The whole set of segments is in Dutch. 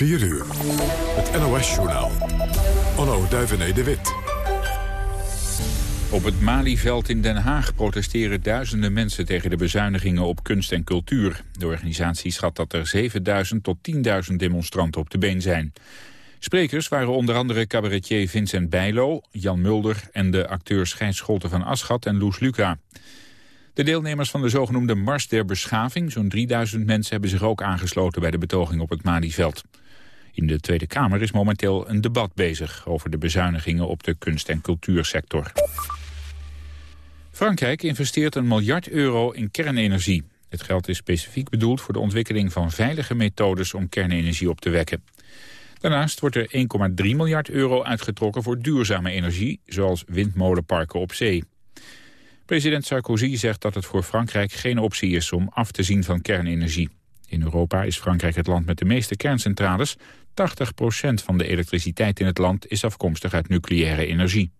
4 uur. Het NOS-journaal. Onno Duivené de Wit. Op het Malieveld in Den Haag protesteren duizenden mensen tegen de bezuinigingen op kunst en cultuur. De organisatie schat dat er 7000 tot 10.000 demonstranten op de been zijn. Sprekers waren onder andere cabaretier Vincent Bijlo, Jan Mulder en de acteurs Gijs Scholten van Aschat en Loes Luca. De deelnemers van de zogenoemde Mars der Beschaving, zo'n 3000 mensen, hebben zich ook aangesloten bij de betoging op het Malieveld. In de Tweede Kamer is momenteel een debat bezig over de bezuinigingen op de kunst- en cultuursector. Frankrijk investeert een miljard euro in kernenergie. Het geld is specifiek bedoeld voor de ontwikkeling van veilige methodes om kernenergie op te wekken. Daarnaast wordt er 1,3 miljard euro uitgetrokken voor duurzame energie, zoals windmolenparken op zee. President Sarkozy zegt dat het voor Frankrijk geen optie is om af te zien van kernenergie. In Europa is Frankrijk het land met de meeste kerncentrales. 80% van de elektriciteit in het land is afkomstig uit nucleaire energie.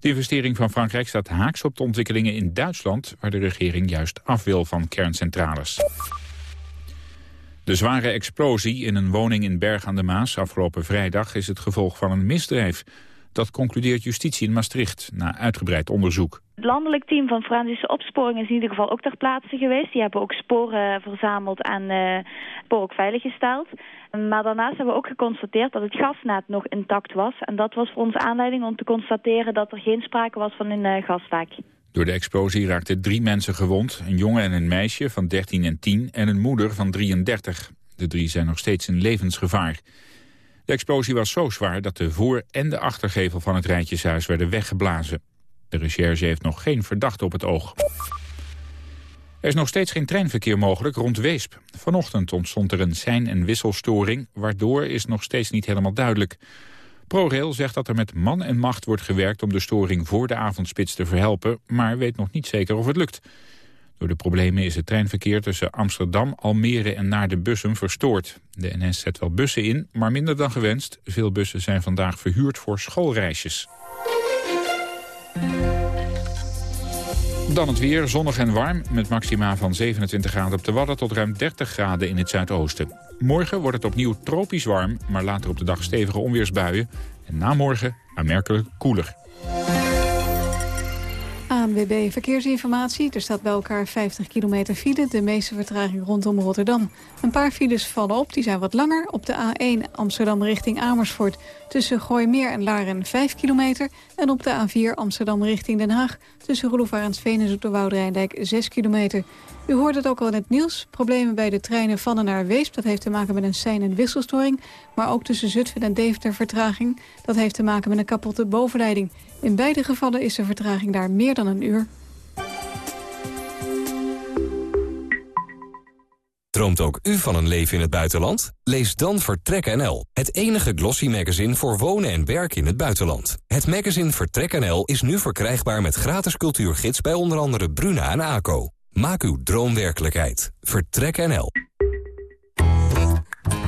De investering van Frankrijk staat haaks op de ontwikkelingen in Duitsland... waar de regering juist af wil van kerncentrales. De zware explosie in een woning in Berg aan de Maas afgelopen vrijdag... is het gevolg van een misdrijf. Dat concludeert justitie in Maastricht na uitgebreid onderzoek. Het landelijk team van forensische opsporing is in ieder geval ook ter plaatse geweest. Die hebben ook sporen verzameld en uh, sporen ook veiliggesteld. Maar daarnaast hebben we ook geconstateerd dat het gasnet nog intact was. En dat was voor ons aanleiding om te constateren dat er geen sprake was van een uh, gaslek. Door de explosie raakten drie mensen gewond. Een jongen en een meisje van 13 en 10 en een moeder van 33. De drie zijn nog steeds in levensgevaar. De explosie was zo zwaar dat de voor- en de achtergevel van het rijtjeshuis werden weggeblazen. De recherche heeft nog geen verdachte op het oog. Er is nog steeds geen treinverkeer mogelijk rond Weesp. Vanochtend ontstond er een sein- en wisselstoring, waardoor is nog steeds niet helemaal duidelijk. ProRail zegt dat er met man en macht wordt gewerkt om de storing voor de avondspits te verhelpen, maar weet nog niet zeker of het lukt. Door de problemen is het treinverkeer tussen Amsterdam, Almere en naar de Bussum verstoord. De NS zet wel bussen in, maar minder dan gewenst. Veel bussen zijn vandaag verhuurd voor schoolreisjes. Dan het weer, zonnig en warm, met maxima van 27 graden op de Wadden tot ruim 30 graden in het zuidoosten. Morgen wordt het opnieuw tropisch warm, maar later op de dag stevige onweersbuien. En na morgen aanmerkelijk koeler. ANWB Verkeersinformatie. Er staat bij elkaar 50 kilometer file. De meeste vertraging rondom Rotterdam. Een paar files vallen op, die zijn wat langer. Op de A1 Amsterdam richting Amersfoort... tussen Gooimeer en Laren 5 kilometer. En op de A4 Amsterdam richting Den Haag... tussen Roelofarensveen en Zoeterwoude-Rijndijk 6 kilometer. U hoort het ook al in het nieuws. Problemen bij de treinen van en naar Weesp. Dat heeft te maken met een sein- en wisselstoring. Maar ook tussen Zutphen en Deventer vertraging. Dat heeft te maken met een kapotte bovenleiding. In beide gevallen is de vertraging daar meer dan een uur. Droomt ook u van een leven in het buitenland? Lees dan Vertrek NL, het enige glossy magazine voor wonen en werken in het buitenland. Het magazine Vertrek NL is nu verkrijgbaar met gratis cultuurgids bij onder andere Bruna en ACO. Maak uw droom werkelijkheid. Vertrek NL.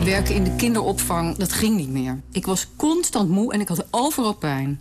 Werken in de kinderopvang, dat ging niet meer. Ik was constant moe en ik had overal pijn.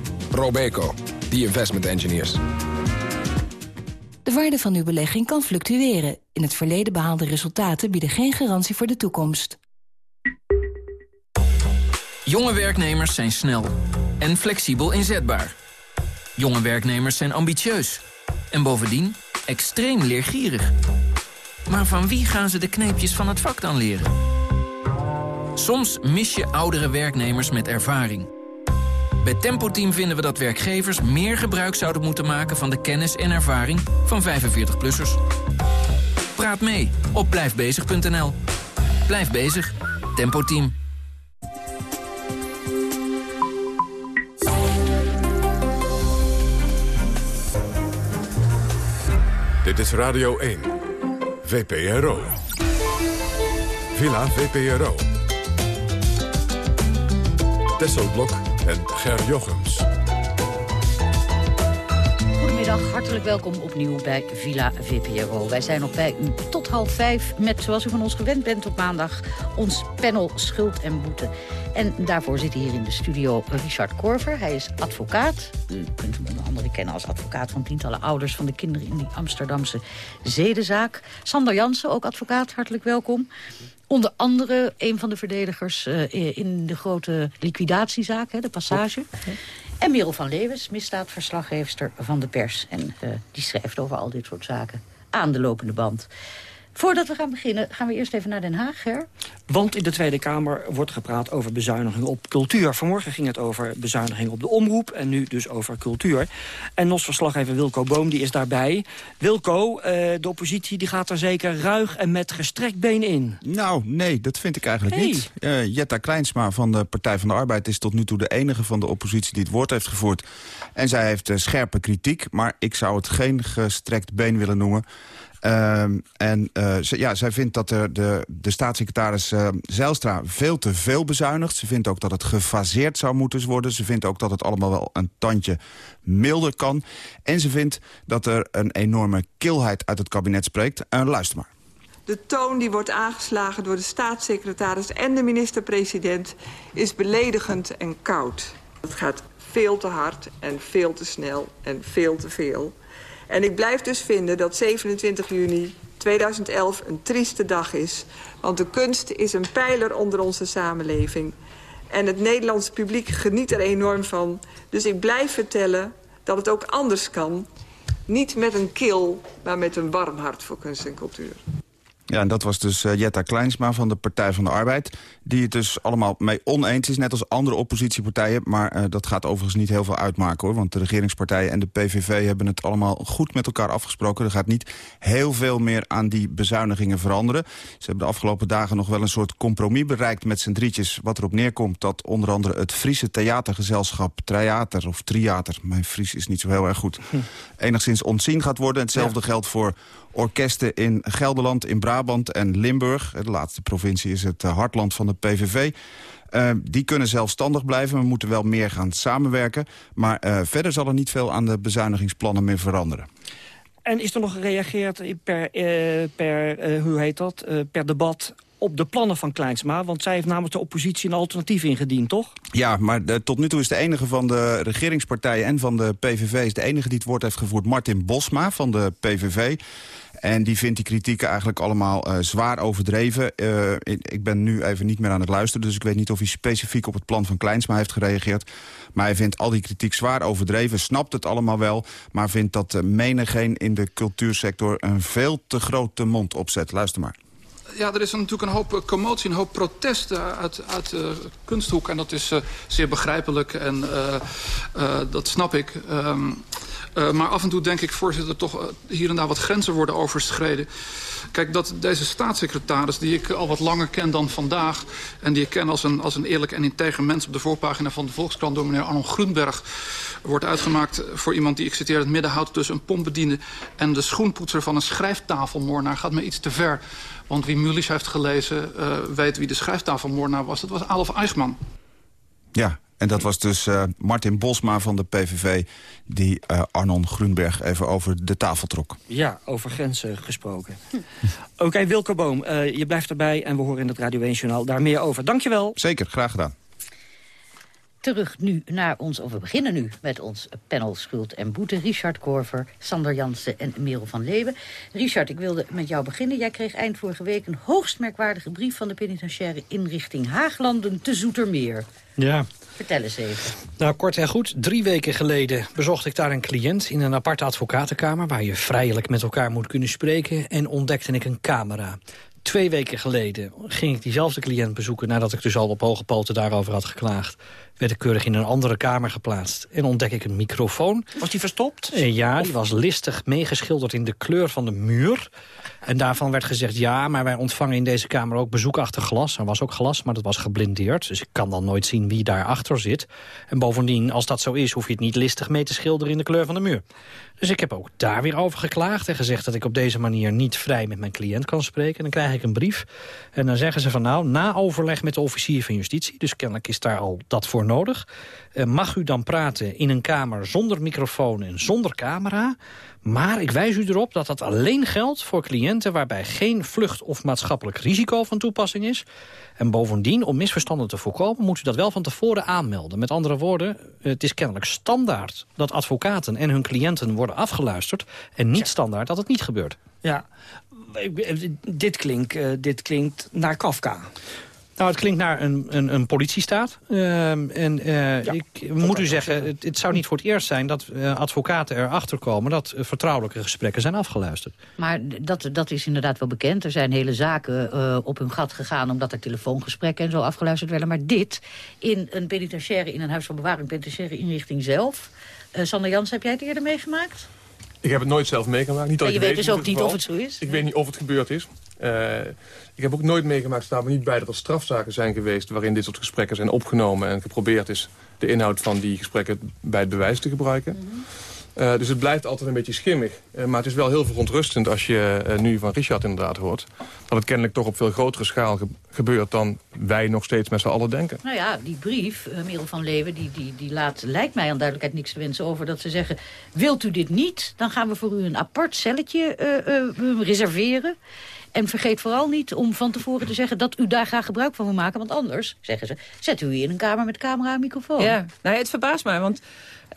Robeco, the investment engineers. De waarde van uw belegging kan fluctueren. In het verleden behaalde resultaten bieden geen garantie voor de toekomst. Jonge werknemers zijn snel en flexibel inzetbaar. Jonge werknemers zijn ambitieus. En bovendien extreem leergierig. Maar van wie gaan ze de kneepjes van het vak dan leren? Soms mis je oudere werknemers met ervaring. Bij Tempo Team vinden we dat werkgevers meer gebruik zouden moeten maken... van de kennis en ervaring van 45-plussers. Praat mee op blijfbezig.nl. Blijf bezig. Tempo Team. Dit is Radio 1. VPRO. Villa VPRO. Tesselblok en Ger Jochems. Hartelijk welkom opnieuw bij Villa VPRO. Wij zijn nog bij u tot half vijf met, zoals u van ons gewend bent op maandag... ons panel Schuld en Boete. En daarvoor zit hier in de studio Richard Korver. Hij is advocaat. U kunt hem onder andere kennen als advocaat van tientallen ouders... van de kinderen in die Amsterdamse zedenzaak. Sander Jansen, ook advocaat, hartelijk welkom. Onder andere een van de verdedigers uh, in de grote liquidatiezaak, hè, de Passage. En Merel van Leeuwens, misdaadverslaggeefster van de pers. En uh, die schrijft over al dit soort zaken aan de lopende band. Voordat we gaan beginnen, gaan we eerst even naar Den Haag, Ger. Want in de Tweede Kamer wordt gepraat over bezuinigingen op cultuur. Vanmorgen ging het over bezuinigingen op de omroep en nu dus over cultuur. En NOS-verslaggever Wilco Boom die is daarbij. Wilco, uh, de oppositie die gaat er zeker ruig en met gestrekt been in. Nou, nee, dat vind ik eigenlijk Hey. niet. Uh, Jetta Kleinsma van de Partij van de Arbeid is tot nu toe de enige van de oppositie die het woord heeft gevoerd. En zij heeft uh, scherpe kritiek, maar ik zou het geen gestrekt been willen noemen. Ehm, en uh, ja, zij vindt dat de, de, de staatssecretaris uh, Zijlstra veel te veel bezuinigt. Ze vindt ook dat het gefaseerd zou moeten worden. Ze vindt ook dat het allemaal wel een tandje milder kan. En ze vindt dat er een enorme kilheid uit het kabinet spreekt. Uh, luister maar. De toon die wordt aangeslagen door de staatssecretaris en de minister-president... is beledigend en koud. Het gaat veel te hard en veel te snel en veel te veel... En ik blijf dus vinden dat 27 juni 2011 een trieste dag is. Want de kunst is een pijler onder onze samenleving. En het Nederlandse publiek geniet er enorm van. Dus ik blijf vertellen dat het ook anders kan. Niet met een kil, maar met een warm hart voor kunst en cultuur. Ja, en dat was dus uh, Jetta Kleinsma van de Partij van de Arbeid... die het dus allemaal mee oneens is, net als andere oppositiepartijen. Maar uh, dat gaat overigens niet heel veel uitmaken, hoor. Want de regeringspartijen en de PVV hebben het allemaal goed met elkaar afgesproken. Er gaat niet heel veel meer aan die bezuinigingen veranderen. Ze hebben de afgelopen dagen nog wel een soort compromis bereikt met z'n drietjes... wat erop neerkomt dat onder andere het Friese theatergezelschap... Triater of Triater, mijn Fries is niet zo heel erg goed... Hm. enigszins ontzien gaat worden. Hetzelfde ja. geldt voor orkesten in Gelderland, in Brabant en Limburg. De laatste provincie is het hartland van de PVV. Uh, die kunnen zelfstandig blijven. We moeten wel meer gaan samenwerken. Maar uh, verder zal er niet veel aan de bezuinigingsplannen meer veranderen. En is er nog gereageerd per, uh, per hoe heet dat, per debat op de plannen van Kleinsma? Want zij heeft namens de oppositie een alternatief ingediend, toch? Ja, maar de, tot nu toe is de enige van de regeringspartijen en van de PVV... is de enige die het woord heeft gevoerd, Martin Bosma van de PVV. En die vindt die kritieken eigenlijk allemaal uh, zwaar overdreven. Uh, ik ben nu even niet meer aan het luisteren... dus ik weet niet of hij specifiek op het plan van Kleinsma heeft gereageerd. Maar hij vindt al die kritiek zwaar overdreven, snapt het allemaal wel... maar vindt dat uh, menigeen in de cultuursector een veel te grote mond opzet. Luister maar ja, er is natuurlijk een hoop commotie, een hoop protest uit, uit de kunsthoek. En dat is uh, zeer begrijpelijk en uh, uh, dat snap ik. Um, maar af en toe denk ik, voorzitter, toch hier en daar wat grenzen worden overschreden. Kijk, dat deze staatssecretaris, die ik al wat langer ken dan vandaag... en die ik ken als een, als een eerlijk en integer mens op de voorpagina van de Volkskrant... door meneer Arnold Groenberg, wordt uitgemaakt voor iemand die, ik citeer, het midden houdt tussen een pompbediende... en de schoenpoetser van een schrijftafelmoornaar gaat me iets te ver. Want wie Mulisch heeft gelezen, uh, weet wie de schrijftafelmoornaar was. Dat was Adolf Eichmann. Ja, en dat was dus uh, Martin Bosma van de PVV... die uh, Arnon Grunberg even over de tafel trok. Ja, over grenzen gesproken. Oké, okay, Wilco Boom, uh, je blijft erbij... en we horen in het Radio 1-journaal daar meer over. Dankjewel. Zeker, graag gedaan. Terug nu naar ons, of we beginnen nu met ons panel Schuld en Boete. Richard Korver, Sander Jansen en Merel van Leeuwen. Richard, ik wilde met jou beginnen. Jij kreeg eind vorige week een hoogst merkwaardige brief... van de penitentiaire inrichting Haaglanden te Zoetermeer. Ja. Vertel eens even. Nou, kort en goed. Drie weken geleden bezocht ik daar een cliënt in een aparte advocatenkamer... waar je vrijelijk met elkaar moet kunnen spreken... en ontdekte ik een camera. twee weken geleden ging ik diezelfde cliënt bezoeken... nadat ik dus al op hoge poten daarover had geklaagd. Werd ik keurig in een andere kamer geplaatst. En ontdek ik een microfoon. Was die verstopt? Eh, ja, die was listig meegeschilderd in de kleur van de muur. En daarvan werd gezegd, ja, maar wij ontvangen in deze kamer ook bezoek achter glas. Er was ook glas, maar dat was geblindeerd. Dus ik kan dan nooit zien wie daarachter zit. En bovendien, als dat zo is, hoef je het niet listig mee te schilderen in de kleur van de muur. Dus ik heb ook daar weer over geklaagd en gezegd dat ik op deze manier niet vrij met mijn cliënt kan spreken. En dan krijg ik een brief en dan zeggen ze van nou, na overleg met de officier van justitie, dus kennelijk is daar al dat voor nodig, eh, mag u dan praten in een kamer zonder microfoon en zonder camera. Maar ik wijs u erop dat dat alleen geldt voor cliënten... waarbij geen vlucht of maatschappelijk risico van toepassing is. En bovendien, om misverstanden te voorkomen... moet u dat wel van tevoren aanmelden. Met andere woorden, het is kennelijk standaard... dat advocaten en hun cliënten worden afgeluisterd... en niet standaard dat het niet gebeurt. Ja, dit klinkt, uh, dit klinkt naar Kafka. Nou, het klinkt naar een, een, een politiestaat. Uh, en uh, ik moet u zeggen, het, het, zou niet voor het eerst zijn... dat uh, advocaten erachter komen dat vertrouwelijke gesprekken zijn afgeluisterd. Maar dat, dat is inderdaad wel bekend. Er zijn hele zaken op hun gat gegaan... omdat er telefoongesprekken en zo afgeluisterd werden. Maar dit, in een penitentiaire, in een huis van bewaring... penitentiaire inrichting zelf... Sander Jans, heb jij het eerder meegemaakt? Ik heb het nooit zelf meegemaakt. Niet je weet dus ook niet of het zo is? Ik weet niet of het gebeurd is. Uh, ik heb ook nooit meegemaakt, staan we niet bij dat er strafzaken zijn geweest... waarin dit soort gesprekken zijn opgenomen en geprobeerd is... de inhoud van die gesprekken bij het bewijs te gebruiken. Mm uh, dus het blijft altijd een beetje schimmig. Uh, maar het is wel heel verontrustend als je uh, nu van Richard inderdaad hoort... dat het kennelijk toch op veel grotere schaal ge gebeurt... dan wij nog steeds met z'n allen denken. Nou ja, die brief, Merel van Leeuwen, die, die, die laat, lijkt mij aan duidelijkheid niks te wensen over... dat ze zeggen, wilt u dit niet, dan gaan we voor u een apart celletje reserveren... En vergeet vooral niet om van tevoren te zeggen dat u daar graag gebruik van wil maken. Want anders, zeggen ze, zet u in een kamer met camera en microfoon. Ja, nou, het verbaast mij, want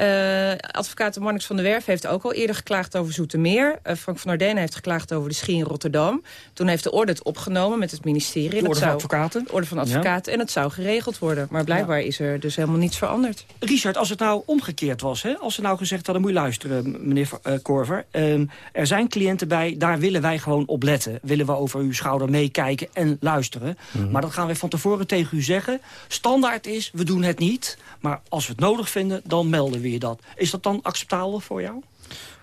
uh, advocaat Marnix van der Werf heeft ook al eerder geklaagd over Zoetermeer. Uh, Frank van Ardenne heeft geklaagd over de Schie in Rotterdam. Toen heeft de orde het opgenomen met het ministerie. De orde van advocaten? De orde van advocaten. En het zou geregeld worden. Maar blijkbaar ja. is er dus helemaal niets veranderd. Richard, als het nou omgekeerd was... Hè? als ze nou gezegd hadden, moet je luisteren, meneer uh, Korver. Um, er zijn cliënten bij, daar willen wij gewoon op letten. Willen we over uw schouder meekijken en luisteren. Mm -hmm. Maar dat gaan we van tevoren tegen u zeggen. Standaard is, we doen het niet. Maar als we het nodig vinden, dan melden we dat. Is dat dan acceptabel voor jou?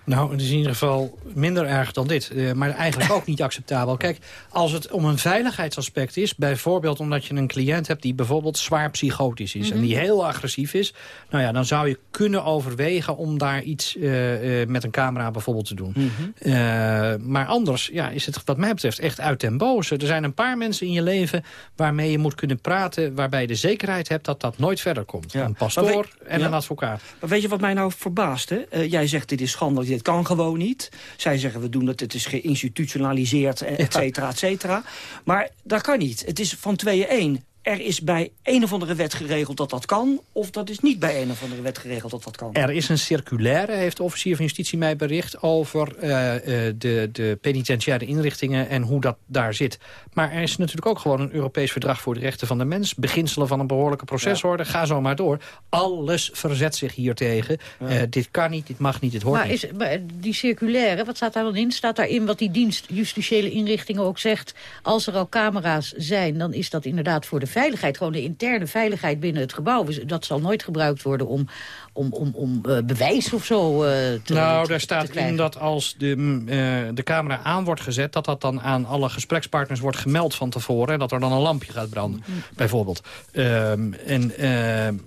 Nou, het is in ieder geval minder erg dan dit. Uh, maar eigenlijk ook niet acceptabel. Kijk, als het om een veiligheidsaspect is... bijvoorbeeld omdat je een cliënt hebt die bijvoorbeeld zwaar psychotisch is... Mm -hmm. en die heel agressief is... nou ja, dan zou je kunnen overwegen om daar iets uh, uh, met een camera bijvoorbeeld te doen. Mm -hmm. maar anders ja, is het wat mij betreft echt uit den boze. Er zijn een paar mensen in je leven waarmee je moet kunnen praten... waarbij je de zekerheid hebt dat dat nooit verder komt. Ja. Een pastoor en ja. een advocaat. Maar weet je wat mij nou verbaast? Hè? jij zegt dit is schandelijk dit kan gewoon niet. Zij zeggen, we doen het, het is geïnstitutionaliseerd, et cetera, et cetera. Maar dat kan niet. Het is van tweeën één er is bij een of andere wet geregeld dat dat kan... of dat is niet bij een of andere wet geregeld dat dat kan. Er is een circulaire, heeft de officier van justitie mij bericht... over uh, uh, de, de penitentiaire inrichtingen en hoe dat daar zit. Maar er is natuurlijk ook gewoon een Europees verdrag... voor de rechten van de mens, beginselen van een behoorlijke procesorde. Ja. Ga zo maar door. Alles verzet zich hier tegen. Ja. Uh, dit kan niet, dit mag niet, dit hoort maar niet. Is, maar die circulaire, wat staat daar dan in? Staat daarin wat die dienst justitiële inrichtingen ook zegt... als er al camera's zijn, dan is dat inderdaad voor de veiligheid, gewoon de interne veiligheid binnen het gebouw. Dat zal nooit gebruikt worden om, om, om, om uh, bewijs of zo uh, te Nou, daar staat in dat als de, uh, de camera aan wordt gezet... dat dat dan aan alle gesprekspartners wordt gemeld van tevoren... en dat er dan een lampje gaat branden, mm. bijvoorbeeld. Um, en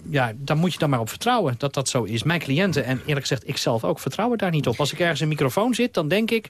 ja, daar moet je dan maar op vertrouwen dat dat zo is. Mijn cliënten, en eerlijk gezegd, ik zelf ook, vertrouwen daar niet op. Als ik ergens een microfoon zit, dan denk ik,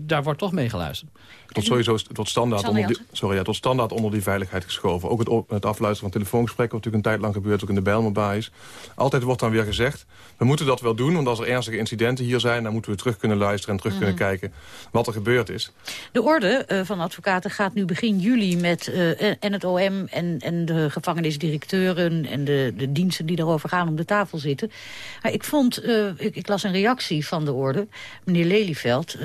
daar wordt toch mee geluisterd. Tot sowieso tot standaard, onder die, sorry, ja, tot standaard onder die veiligheid geschoven. Ook het, het afluisteren van telefoongesprekken, wat natuurlijk een tijd lang gebeurt, ook in de Bijlmerbaai is. Altijd wordt dan weer gezegd, we moeten dat wel doen, want als er ernstige incidenten hier zijn, dan moeten we terug kunnen luisteren en terug mm kunnen kijken wat er gebeurd is. De orde uh, van advocaten gaat nu begin juli met uh, en het OM en, en de gevangenisdirecteuren en de, de diensten die daarover gaan om de tafel zitten. Maar ik vond, uh, ik, ik, las een reactie van de orde, meneer Lelyveld,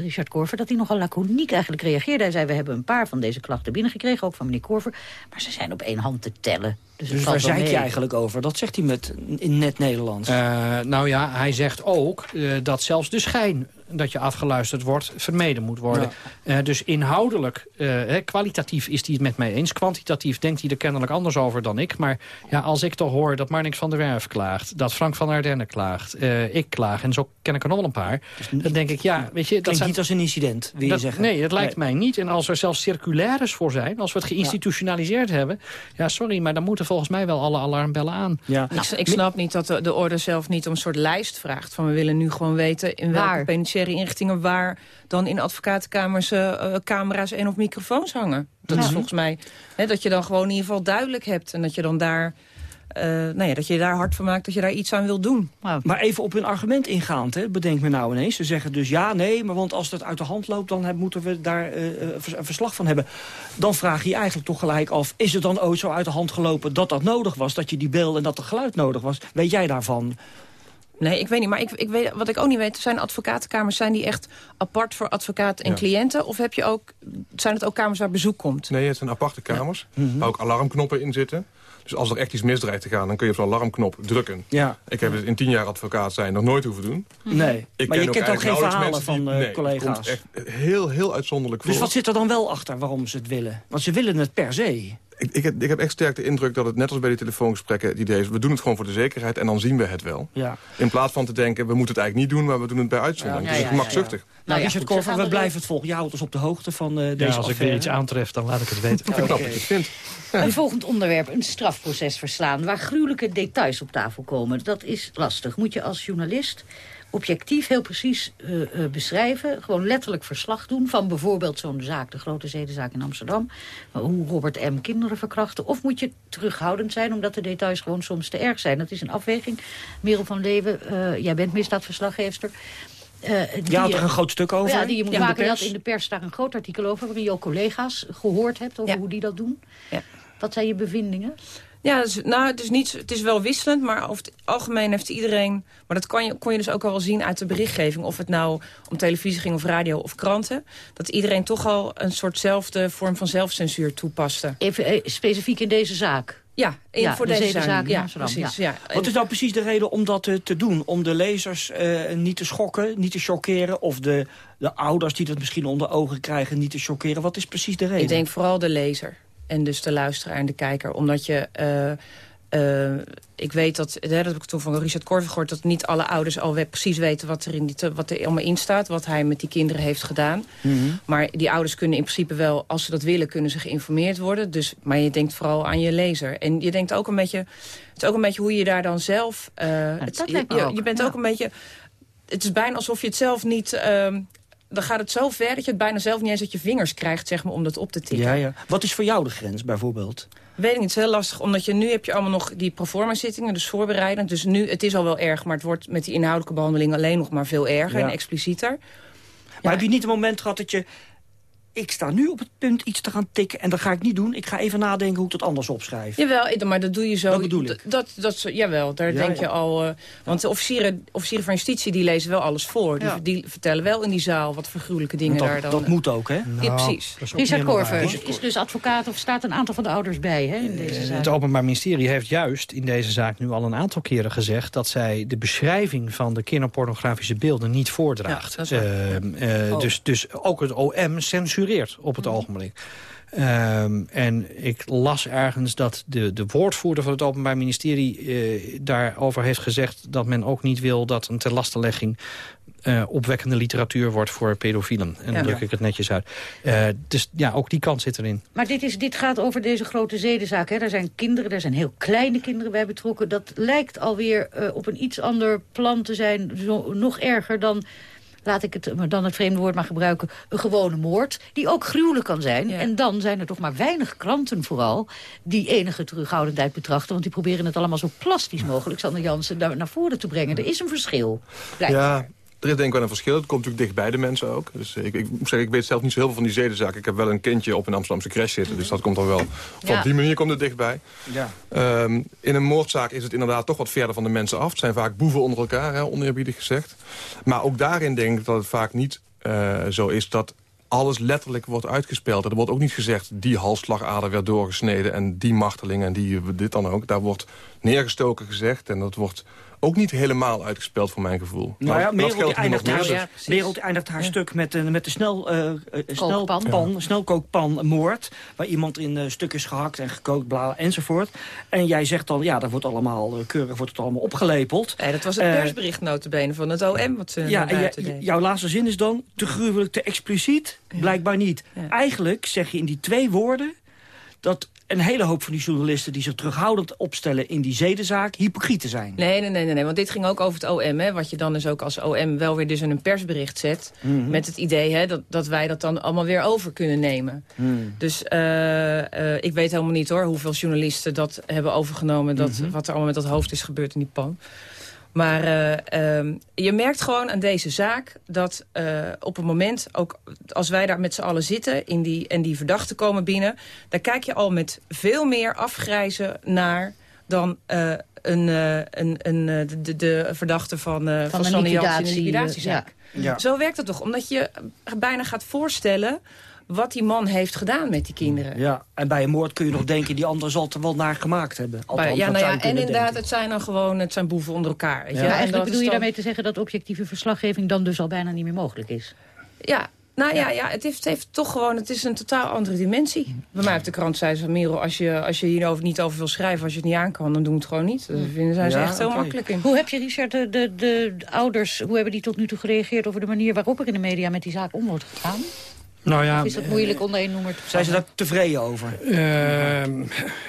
Richard Korver, dat hij nogal laconiek eigenlijk reageerde. Hij zei, we hebben een paar van deze klachten binnengekregen, ook van meneer Korver. Maar ze zijn op één hand te tellen. Dus, Dus waar zeik je eigenlijk over? Dat zegt hij met, in net Nederlands. Uh, nou ja, hij zegt ook uh, dat zelfs de schijn dat je afgeluisterd wordt, vermeden moet worden. Ja. Uh, dus inhoudelijk, hè, kwalitatief is hij het met mij eens. Kwantitatief denkt hij er kennelijk anders over dan ik. Maar ja, als ik toch hoor dat Marnix van der Werf klaagt... dat Frank van Ardenne klaagt, ik klaag... en zo ken ik er nog wel een paar... Dus dan denk ik, ja, weet je... Dat zijn, niet als een incident, wil dat, je zeggen? Nee, dat lijkt nee. mij niet. En als er zelfs circulaires voor zijn... als we het geïnstitutionaliseerd ja. hebben... ja, sorry, maar dan moeten volgens mij wel alle alarmbellen aan. Ja. Nou, ik, ik, snap niet dat de, de, orde zelf niet om een soort lijst vraagt. Van we willen nu gewoon weten in welke waar? penitentiaire inrichtingen... waar dan in advocatenkamers uh, camera's en of microfoons hangen. Dat ja. is volgens mij hè, dat je dan gewoon in ieder geval duidelijk hebt... en dat je dan daar... Uh, nou ja, dat je daar hard van maakt dat je daar iets aan wil doen. Wow. Maar even op hun argument ingaand, hè, bedenk me nou ineens. Ze zeggen dus ja, nee, maar want als het uit de hand loopt... dan hebben, moeten we daar uh, een verslag van hebben. Dan vraag je je eigenlijk toch gelijk af... is het dan ooit zo uit de hand gelopen dat dat nodig was? Dat je die beelden en dat er geluid nodig was? Weet jij daarvan? Nee, ik weet niet. Maar ik, ik weet, wat ik ook niet weet, zijn advocatenkamers... zijn die echt apart voor advocaat en ja. cliënten? Of heb je ook, zijn het ook kamers waar bezoek komt? Nee, het zijn aparte kamers. Ja. Mm -hmm. Waar ook alarmknoppen in zitten. Dus als er echt iets misdreigt te gaan, dan kun je op zo'n alarmknop drukken. Ja. Ik heb het in tien jaar advocaat zijn nog nooit hoeven doen. Nee, ik maar je kent ook geen verhalen van die, nee, collega's. echt heel, heel uitzonderlijk voor. Dus wat zit er dan wel achter waarom ze het willen? Want ze willen het per se. Ik, ik, heb, ik heb echt sterk de indruk dat het net als bij die telefoongesprekken... het idee is, we doen het gewoon voor de zekerheid en dan zien we het wel. Ja. In plaats van te denken, we moeten het eigenlijk niet doen... maar we doen het bij uitzondering. Ja, ja, dus het is gemakzuchtig. Nou, nou Richard Korver, we blijven het volgen. Je houdt ons op de hoogte van uh, deze ja, als ik weer iets aantref, dan laat ik het weten. okay. Knap dat je het vindt. Een volgend onderwerp, een strafproces verslaan... waar gruwelijke details op tafel komen. Dat is lastig. Moet je als journalist objectief heel precies uh, uh, beschrijven. Gewoon letterlijk verslag doen van bijvoorbeeld zo'n zaak, de grote zedenzaak in Amsterdam. Hoe Robert M. kinderen verkrachten. Of moet je terughoudend zijn, omdat de details gewoon soms te erg zijn. Dat is een afweging. Merel van Leeuwen, uh, jij bent misdaadverslaggeefster. Uh, je had er een groot stuk over. Ja, die je moet ja, maken. Je had in de pers daar een groot artikel over... waarin je ook collega's gehoord hebt over ja. hoe die dat doen. Ja. Wat zijn je bevindingen? Ja, dus, nou, het is, niet, het is wel wisselend, maar over het algemeen heeft iedereen... maar dat kon je, kon je dus ook al wel zien uit de berichtgeving... of het nou om televisie ging of radio of kranten... dat iedereen toch al een soortzelfde vorm van zelfcensuur toepaste. Even specifiek in deze zaak? Ja, in, ja voor de deze zaak. Ja, precies. Ja. Ja. Wat is nou precies de reden om dat te, te doen? Om de lezers uh, niet te schokken, niet te chockeren... of de, de ouders die dat misschien onder ogen krijgen niet te chockeren? Wat is precies de reden? Ik denk vooral de lezer. En dus de luisteraar en de kijker. Omdat je... Uh, uh, ik weet dat, dat heb ik toen van Richard Korver gehoord... dat niet alle ouders al precies weten wat er, in die, wat er allemaal in staat... wat hij met die kinderen heeft gedaan. Mm -hmm. Maar die ouders kunnen in principe wel, als ze dat willen... kunnen ze geïnformeerd worden. Dus, maar je denkt vooral aan je lezer. En je denkt ook een beetje... Het is ook een beetje hoe je daar dan zelf... Uh, het, je, je, je, bent ja. ook een beetje... Het is bijna alsof je het zelf niet... Uh, dan gaat het zo ver dat je het bijna zelf niet eens uit je vingers krijgt... Zeg maar, om dat op te tikken. Ja, ja. Wat is voor jou de grens bijvoorbeeld? Weet ik niet, het is heel lastig. Omdat je nu heb je allemaal nog die proforma zittingen, dus voorbereidend. Dus nu, het is al wel erg, maar het wordt met die inhoudelijke behandeling... alleen nog maar veel erger ja. en explicieter. Maar ja. heb je niet een moment gehad dat je... ik sta nu op het punt iets te gaan tikken en dat ga ik niet doen. Ik ga even nadenken hoe ik dat anders opschrijf. Jawel, maar dat doe je zo. Dat bedoel ik. Dat, dat, jawel, daar ja, denk ja. je al... Uh, want de officieren, officieren van justitie die lezen wel alles voor. Die, die, vertellen wel in die zaal wat vergruwelijke dingen dat, daar dan... Dat moet ook, hè? Nou, ja, precies. Richard Korver is, is dus advocaat of staat een aantal van de ouders bij hè, in deze zaak? Het Openbaar Ministerie heeft juist in deze zaak nu al een aantal keren gezegd... dat zij de beschrijving van de kinderpornografische beelden niet voordraagt. Ja, uh, uh, oh. dus, dus ook het OM censureert op het ogenblik. Um, en ik las ergens dat de, de woordvoerder van het Openbaar Ministerie uh, daarover heeft gezegd dat men ook niet wil dat een terlastenlegging uh, opwekkende literatuur wordt voor pedofielen. En dan druk ik het netjes uit. Uh, dus ja, ook die kant zit erin. Maar dit, is, dit gaat over deze grote zedenzaak. Hè? Daar zijn kinderen, daar zijn heel kleine kinderen bij betrokken. Dat lijkt alweer op een iets ander plan te zijn. Zo, nog erger dan laat ik het dan het vreemde woord maar gebruiken, een gewone moord, die ook gruwelijk kan zijn. Ja. En dan zijn er toch maar weinig klanten vooral die enige terughoudendheid betrachten, want die proberen het allemaal zo plastisch mogelijk, Sander Jansen, naar, naar voren te brengen. Er is een verschil. Blijkbaar. Ja, er is denk ik wel een verschil. Het komt natuurlijk dicht bij de mensen ook. Dus ik, ik moet zeggen, ik weet zelf niet zo heel veel van die zedenzaak. Ik heb wel een kindje op een Amsterdamse crash zitten. Dus dat komt dan wel... Ja. Op die manier komt het dichtbij. Ja. Um, in een moordzaak is het inderdaad toch wat verder van de mensen af. Het zijn vaak boeven onder elkaar, hè, oneerbiedig gezegd. Maar ook daarin denk ik dat het vaak niet uh, zo is dat alles letterlijk wordt uitgespeeld. Er wordt ook niet gezegd, die halsslagader werd doorgesneden... en die marteling en die dit dan ook. Daar wordt neergestoken gezegd en dat wordt ook niet helemaal uitgespeeld voor mijn gevoel. Nou ja, Merel eindigt, haar, ja, eindigt haar stuk met, uh, met de snel, uh, snelpan, ja. snelkookpanmoord... waar iemand in uh, stuk is gehakt en gekookt, bla, enzovoort. En jij zegt dan, ja, dat wordt allemaal keurig wordt het allemaal opgelepeld. Ja, dat was het persbericht notabene van het OM wat ze ja, en Jouw laatste zin is dan, te gruwelijk, te expliciet? Blijkbaar niet. Eigenlijk zeg je in die twee woorden dat een hele hoop van die journalisten die zich terughoudend opstellen in die zedenzaak hypocrieten zijn. Nee, nee, nee, nee, want dit ging ook over het OM. Hè, wat je dan dus ook als OM wel weer dus in een persbericht zet. Mhm. Met het idee hè, dat, dat wij dat dan allemaal weer over kunnen nemen. Mhm. Dus uh, ik weet helemaal niet hoor hoeveel journalisten dat hebben overgenomen. Dat, mhm. Wat er allemaal met dat hoofd is gebeurd in die pan. Maar uh, um, je merkt gewoon aan deze zaak dat uh, op het moment, ook als wij daar met z'n allen zitten in die, en die verdachten komen binnen, daar kijk je al met veel meer afgrijzen naar dan uh, een, een, een, de, de verdachte van, van, van Sanne in de liquidatiezaak. Ja. Ja. Zo werkt het toch, omdat je bijna gaat voorstellen wat die man heeft gedaan met die kinderen. Ja, en bij een moord kun je nog denken... die ander zal het er wel naar gemaakt hebben. Althans, ja, nou ja, en inderdaad, het zijn dan gewoon het zijn boeven onder elkaar. Weet ja. eigenlijk bedoel je daarmee te zeggen... dat objectieve verslaggeving dan dus al bijna niet meer mogelijk is? Ja, nou ja, ja het, heeft, heeft toch gewoon, het is een totaal andere dimensie. Bij mij op de krant zei ze, Merel, als je, als je hierover niet over wil schrijven... als je het niet aan kan, dan doen we het gewoon niet. Dat vinden zij ja, echt heel makkelijk in. Hoe heb je, Richard, de, de, de ouders... hoe hebben die tot nu toe gereageerd over de manier waarop er in de media met die zaak om wordt gegaan? Nou ja, of is dat moeilijk onder één noemer te Zijn ze daar tevreden over? Uh,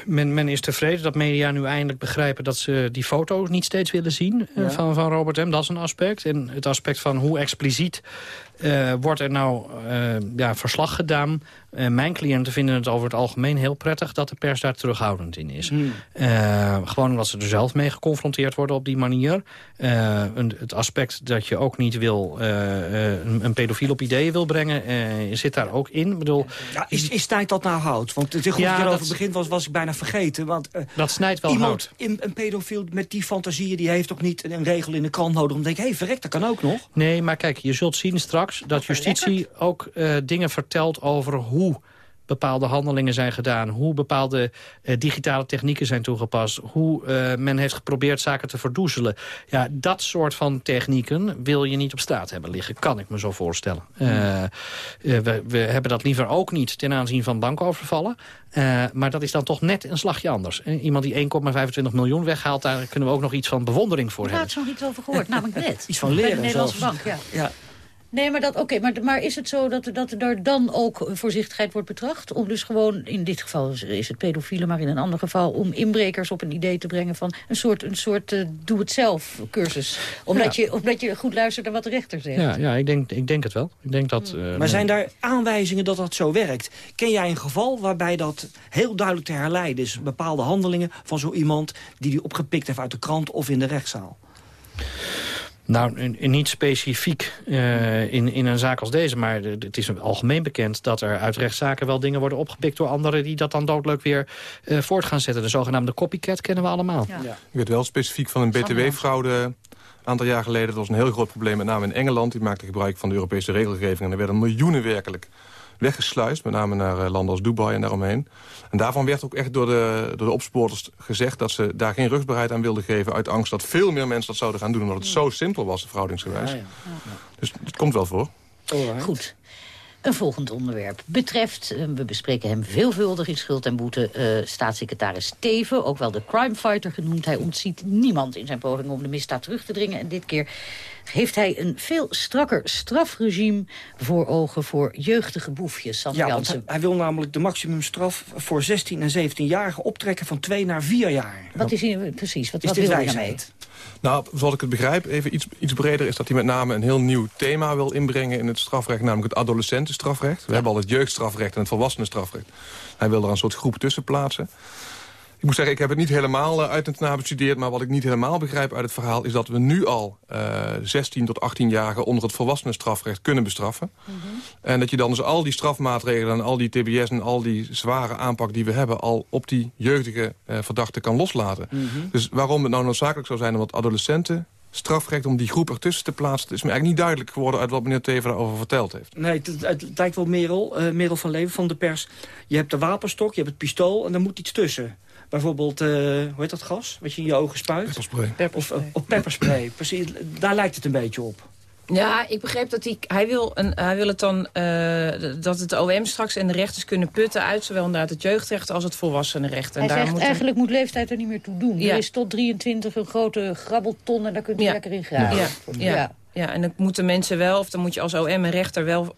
men, men is tevreden dat media nu eindelijk begrijpen... dat ze die foto's niet steeds willen zien uh, van, van Robert M. Dat is een aspect. En het aspect van hoe expliciet uh, wordt er nou uh, ja, verslag gedaan. Uh, mijn cliënten vinden het over het algemeen heel prettig... dat de pers daar terughoudend in is. Hmm. gewoon omdat ze er zelf mee geconfronteerd worden op die manier. Een, het aspect dat je ook niet wil een, een pedofiel op ideeën wil brengen... zit daar ook in. Ik bedoel, ja, is, is tijd dat nou houdt? Want het goed ja, dat over het begin was, was ik bijna vergeten. Want, dat snijdt wel iemand, in, een pedofiel met die fantasieën... die heeft toch niet een regel in de krant nodig om te denken... hé, hey, verrek, dat kan ook nog? Nee, maar kijk, je zult zien straks dat justitie ook dingen vertelt over hoe bepaalde handelingen zijn gedaan... hoe bepaalde uh, digitale technieken zijn toegepast... hoe uh, men heeft geprobeerd zaken te verdoezelen. Ja, dat soort van technieken wil je niet op straat hebben liggen. Kan ik me zo voorstellen. Uh, we, we, hebben dat liever ook niet ten aanzien van bankovervallen. maar dat is dan toch net een slagje anders. iemand die 1,25 miljoen weghaalt... daar kunnen we ook nog iets van bewondering voor hebben. Daar had zo iets over gehoord, namelijk net. iets van leren Bij de Nederlandse Bank, ja. ja. Nee, maar, dat, oké, maar, maar is het zo dat, dat er dan ook voorzichtigheid wordt betracht? Om dus gewoon, in dit geval is het pedofiele, maar in een ander geval... om inbrekers op een idee te brengen van een soort, een soort uh, doe-het-zelf cursus. Omdat, je, omdat je goed luistert naar wat de rechter zegt. Ja, ja ik, denk, ik denk het wel. Ik denk dat, uh, maar zijn daar aanwijzingen dat dat zo werkt? Ken jij een geval waarbij dat heel duidelijk te herleiden is? Bepaalde handelingen van zo iemand die die opgepikt heeft uit de krant of in de rechtszaal? Nou, niet specifiek uh, in, in een zaak als deze. Maar het is algemeen bekend dat er uit rechtszaken wel dingen worden opgepikt door anderen... die dat dan doodleuk weer uh, voort gaan zetten. De zogenaamde copycat kennen we allemaal. Ja. Ja. Ik weet wel specifiek van een btw-fraude een aantal jaar geleden. Dat was een heel groot probleem, met name in Engeland. Die maakte gebruik van de Europese regelgeving. En er werden miljoenen werkelijk weggesluist. Met name naar eh, landen als Dubai en daaromheen. En daarvan werd ook echt door de, door de opsporters gezegd... dat ze daar geen rugbaarheid aan wilden geven... uit angst dat veel meer mensen dat zouden gaan doen... omdat het zo simpel was, verhoudingsgewijs. Ja, ja. Dus het komt wel voor. Goed. Een volgend onderwerp betreft, eh, we bespreken hem veelvuldig in schuld en boete, uh, staatssecretaris Teven, ook wel de crimefighter genoemd. Hij ontziet niemand in zijn poging om de misdaad terug te dringen. En dit keer heeft hij een veel strakker strafregime voor ogen voor jeugdige boefjes. ja, want hij, wil namelijk de maximumstraf voor 16 en 17-jarigen optrekken van 2 naar 4 jaar. Wat is hij precies? Wat, is wat wil hij daarmee? Nou, zoals ik het begrijp, even iets, iets breder... is dat hij met name een heel nieuw thema wil inbrengen in het strafrecht... namelijk het adolescentenstrafrecht. We hebben al het jeugdstrafrecht en het volwassenenstrafrecht. Hij wil er een soort groep tussen plaatsen. Ik moet zeggen, ik heb het niet helemaal uh, uit en na bestudeerd... maar wat ik niet helemaal begrijp uit het verhaal... is dat we nu al uh, 16 tot 18-jarigen onder het volwassenenstrafrecht kunnen bestraffen. Mm -hmm. En dat je dan dus al die strafmaatregelen en al die tbs... en al die zware aanpak die we hebben... al op die jeugdige uh, verdachten kan loslaten. Mm -hmm. Dus waarom het nou noodzakelijk zou zijn om wat adolescenten strafrecht om die groep ertussen te plaatsen. Het is me eigenlijk niet duidelijk geworden uit wat meneer Teven daarover verteld heeft. Nee, het, het, lijkt wel Merel, uh, Merel van Leven van de pers. Je hebt de wapenstok, je hebt het pistool en er moet iets tussen. Bijvoorbeeld, uh, hoe heet dat gas? Wat je in je ogen spuit? Pepperspray. Of, of pepperspray. Precies, daar lijkt het een beetje op. Ja, ik begreep dat hij, hij, wil, een, hij wil het dan uh, dat het OM straks en de rechters kunnen putten uit zowel inderdaad het jeugdrecht als het volwassenenrecht. En hij daar zegt moet eigenlijk moet leeftijd er niet meer toe doen. Ja. Er is tot 23 een grote grabbelton en daar kunt u ja. lekker in graven. Ja. Ja. ja. Ja, en dan moeten mensen wel, of dan moet je als OM en rechter wel...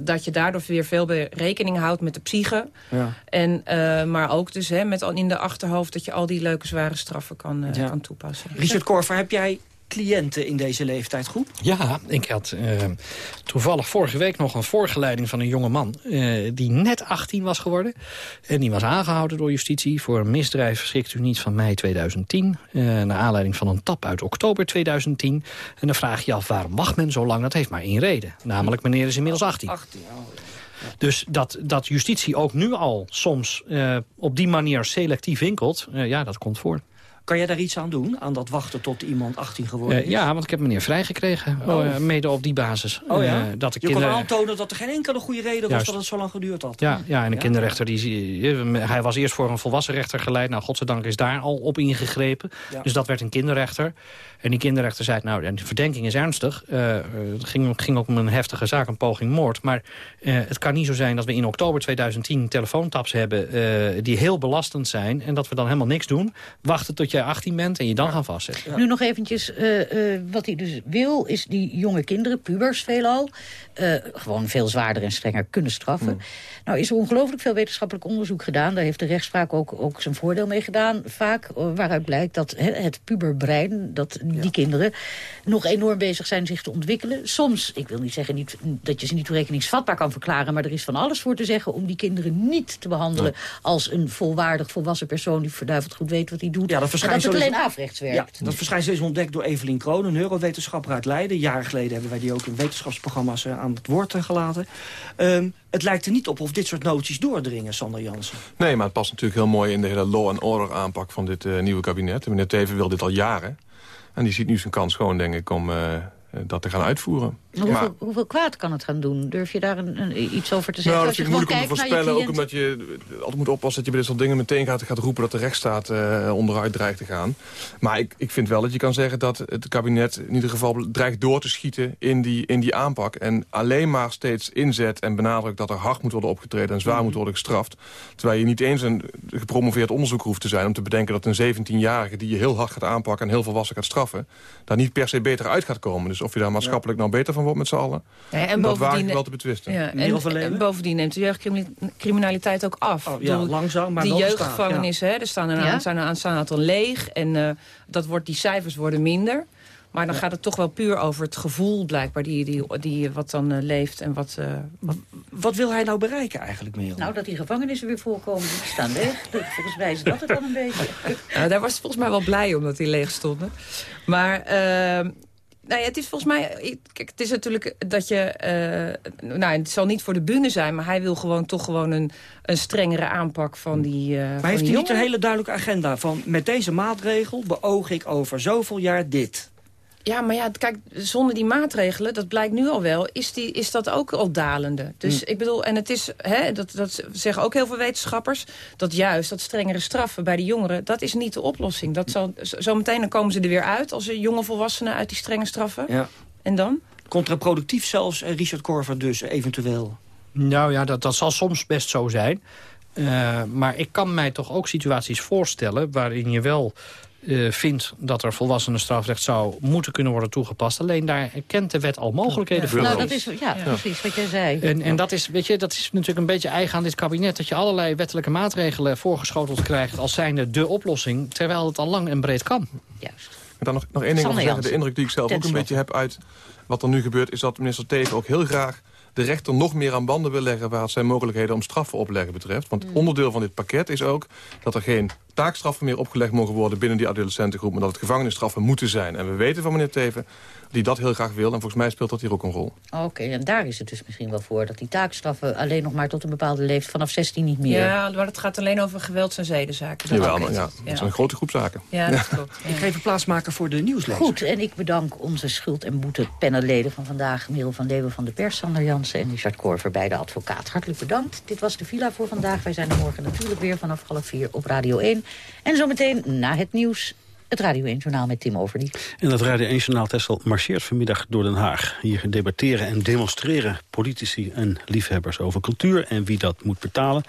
dat je daardoor weer veel rekening houdt met de psyche. Ja. En, uh, maar ook dus hè, met al in de achterhoofd... dat je al die leuke zware straffen kan, uh, kan toepassen. Richard Korver, heb jij cliënten in deze leeftijdsgroep? Ja, ik had uh, toevallig vorige week nog een voorgeleiding van een jonge man... Uh, die net 18 was geworden. En die was aangehouden door justitie voor een misdrijf... schrikt u niet van mei 2010. Uh, naar aanleiding van een tap uit oktober 2010. En dan vraag je af, waarom mag men zo lang? Dat heeft maar één reden. Namelijk, meneer is inmiddels 18. 18 oh, Dus dat, dat justitie ook nu al soms op die manier selectief winkelt... Ja, dat komt voor. Kan jij daar iets aan doen, aan dat wachten tot iemand 18 geworden uh, is? Ja, want ik heb meneer vrijgekregen, oh. uh, mede op die basis. Oh ja? Uh, dat de je kinder... kon aantonen dat er geen enkele goede reden was dat het zo lang geduurd had. Ja, ja en de ja? kinderrechter, die, hij was eerst voor een volwassen rechter geleid. Nou, godzijdank is daar al op ingegrepen. Dus dat werd een kinderrechter. En die kinderrechter zei, nou, de verdenking is ernstig. het ging, ging ook om een heftige zaak, een poging moord. Maar het kan niet zo zijn dat we in oktober 2010 telefoontaps hebben... die heel belastend zijn en dat we dan helemaal niks doen. Wachten tot jij 18 bent en je dan gaan vastzetten. Ja. Nu nog eventjes, wat hij dus wil, is die jonge kinderen, pubers veelal... Gewoon veel zwaarder en strenger kunnen straffen. Hmm. Nou is er ongelooflijk veel wetenschappelijk onderzoek gedaan. Daar heeft de rechtspraak ook, ook zijn voordeel mee gedaan, vaak. Waaruit blijkt dat he, het puberbrein, dat die ja. kinderen... nog enorm bezig zijn zich te ontwikkelen. Soms, ik wil niet zeggen niet, dat je ze niet toerekeningsvatbaar kan verklaren... maar er is van alles voor te zeggen om die kinderen niet te behandelen... Ja. als een volwaardig volwassen persoon die verduiveld goed weet wat hij doet. Ja, dat verschijnsel alleen afrechts werkt. Ja, dat verschijnsel is ontdekt door Evelien Kroon, een neurowetenschapper uit Leiden. Jaren geleden hebben wij die ook in wetenschapsprogramma's uh, aan het woord uh, gelaten. Um, het lijkt er niet op of dit soort noties doordringen, Sander Jansen. Nee, maar het past natuurlijk heel mooi in de hele law and order aanpak van dit uh, nieuwe kabinet. Meneer Teven wil dit al jaren. En die ziet nu zijn kans gewoon, denk ik, om dat te gaan uitvoeren. Hoeveel, maar, hoeveel, kwaad kan het gaan doen? Durf je daar een, een, iets over te zeggen? Nou, dat vind ik moeilijk om te voorspellen. Ook omdat je altijd moet oppassen dat je bij dit soort dingen meteen gaat, gaat roepen... dat de rechtsstaat uh, onderuit dreigt te gaan. Maar ik, ik vind wel dat je kan zeggen dat het kabinet in ieder geval dreigt door te schieten in die, in die aanpak. En alleen maar steeds inzet en benadrukt dat er hard moet worden opgetreden... en zwaar mm. moet worden gestraft. Terwijl je niet eens een gepromoveerd onderzoek hoeft te zijn... om te bedenken dat een 17-jarige die je heel hard gaat aanpakken... en heel volwassen gaat straffen, daar niet per se beter uit gaat komen. Dus of je daar maatschappelijk nou beter van wordt met z'n allen. Ja, en dat waag ik wel te betwisten. Ja, en, en, bovendien neemt de jeugdcriminaliteit ook af. Oh, ja, langzaam, maar Die jeugdgevangenissen, ja. er staan een, ja? staan een aantal leeg. En uh, dat wordt, die cijfers worden minder. Maar dan ja. gaat het toch wel puur over het gevoel blijkbaar die, die, die wat dan uh, leeft. En wat, uh, wat, wat, wil hij nou bereiken eigenlijk, Merel? Nou, dat die gevangenissen weer voorkomen. Die staan leeg. Volgens mij is dat het dan een beetje. Daar was hij volgens mij wel blij omdat die leeg stonden. Maar... Uh, nou ja, het is volgens mij... Kijk, het is natuurlijk dat je... Uh, nou, het zal niet voor de bühne zijn... maar hij wil gewoon toch gewoon een, een strengere aanpak van die uh, Maar heeft hij niet een hele duidelijke agenda? Van... met deze maatregel beoog ik over zoveel jaar dit? Ja, maar ja, kijk, zonder die maatregelen, dat blijkt nu al wel, is, die, is dat ook al dalende. Dus mm. ik bedoel, en het is, hè, dat, dat zeggen ook heel veel wetenschappers, dat juist dat strengere straffen bij de jongeren, dat is niet de oplossing. Dat zal, zometeen dan komen ze er weer uit als jonge volwassenen uit die strenge straffen. Ja. En dan? Contraproductief zelfs, eh, Richard Korver dus, eventueel. Nou ja, dat, dat zal soms best zo zijn. Uh, maar ik kan mij toch ook situaties voorstellen waarin je wel uh, vindt dat er volwassenenstrafrecht zou moeten kunnen worden toegepast. Alleen daar kent de wet al mogelijkheden ja. voor. Nou, dat is ja, ja, precies wat jij zei. En, en dat, is, weet je, dat is natuurlijk een beetje eigen aan dit kabinet... dat je allerlei wettelijke maatregelen voorgeschoteld krijgt... als zijnde de oplossing, terwijl het al lang en breed kan. Juist. En dan nog, nog één ding over zeggen. De indruk die ik zelf ook een beetje heb uit wat er nu gebeurt... is dat minister Teven ook heel graag de rechter nog meer aan banden wil leggen... waar het zijn mogelijkheden om straffen opleggen betreft. Want mm. onderdeel van dit pakket is ook dat er geen taakstraffen meer opgelegd mogen worden binnen die adolescentengroep... maar dat het gevangenisstraffen moeten zijn. En we weten van meneer Teven die dat heel graag wil. En volgens mij speelt dat hier ook een rol. Oké, en daar is het dus misschien wel voor... dat die taakstraffen alleen nog maar tot een bepaalde leeftijd... vanaf 16 niet meer... Ja, maar het gaat alleen over gewelds- en zedenzaken. Jawel, ja, dat zijn een grote groep zaken. Ja, dat klopt. Ik ga even plaatsmaken voor de nieuwslezer. Goed, en ik bedank onze schuld- en boete-panelleden van vandaag... Merel van Leeuwen van de Pers, Sander Jansen en Richard Korver bij de advocaat. Hartelijk bedankt. Dit was de villa voor vandaag. Wij zijn er morgen natuurlijk weer vanaf half vier op Radio 1. En zometeen na het nieuws het Radio 1-journaal met Tim Overdiek. En dat Radio 1-journaal Tessel marcheert vanmiddag door Den Haag. Hier debatteren en demonstreren politici en liefhebbers over cultuur... en wie dat moet betalen.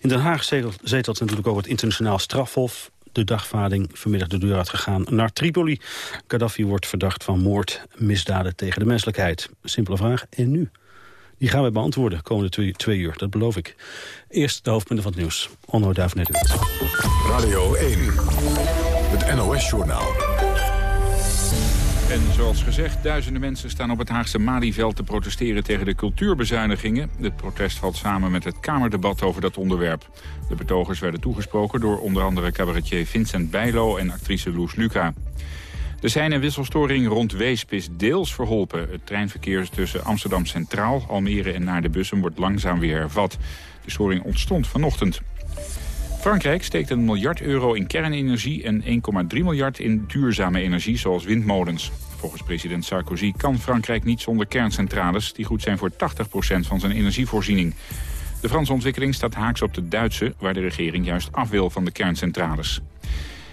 In Den Haag zetelt natuurlijk ook het internationaal strafhof de dagvaarding vanmiddag de deur uitgegaan naar Tripoli. Gaddafi wordt verdacht van moord, misdaden tegen de menselijkheid. Simpele vraag, en nu? Die gaan wij beantwoorden komende twee, twee uur, dat beloof ik. Eerst de hoofdpunten van het nieuws. Onno Duivenet. Radio 1, het NOS-journaal. En zoals gezegd, duizenden mensen staan op het Haagse Malieveld te protesteren tegen de cultuurbezuinigingen. Het protest valt samen met het Kamerdebat over dat onderwerp. De betogers werden toegesproken door onder andere cabaretier Vincent Bijlo en actrice Loes Luca. De sein- en wisselstoring rond Weesp is deels verholpen. Het treinverkeer tussen Amsterdam Centraal, Almere en naar de bussen wordt langzaam weer hervat. De storing ontstond vanochtend. Frankrijk steekt een miljard euro in kernenergie en 1,3 miljard in duurzame energie zoals windmolens. Volgens president Sarkozy kan Frankrijk niet zonder kerncentrales... die goed zijn voor 80% van zijn energievoorziening. De Franse ontwikkeling staat haaks op de Duitse... waar de regering juist af wil van de kerncentrales.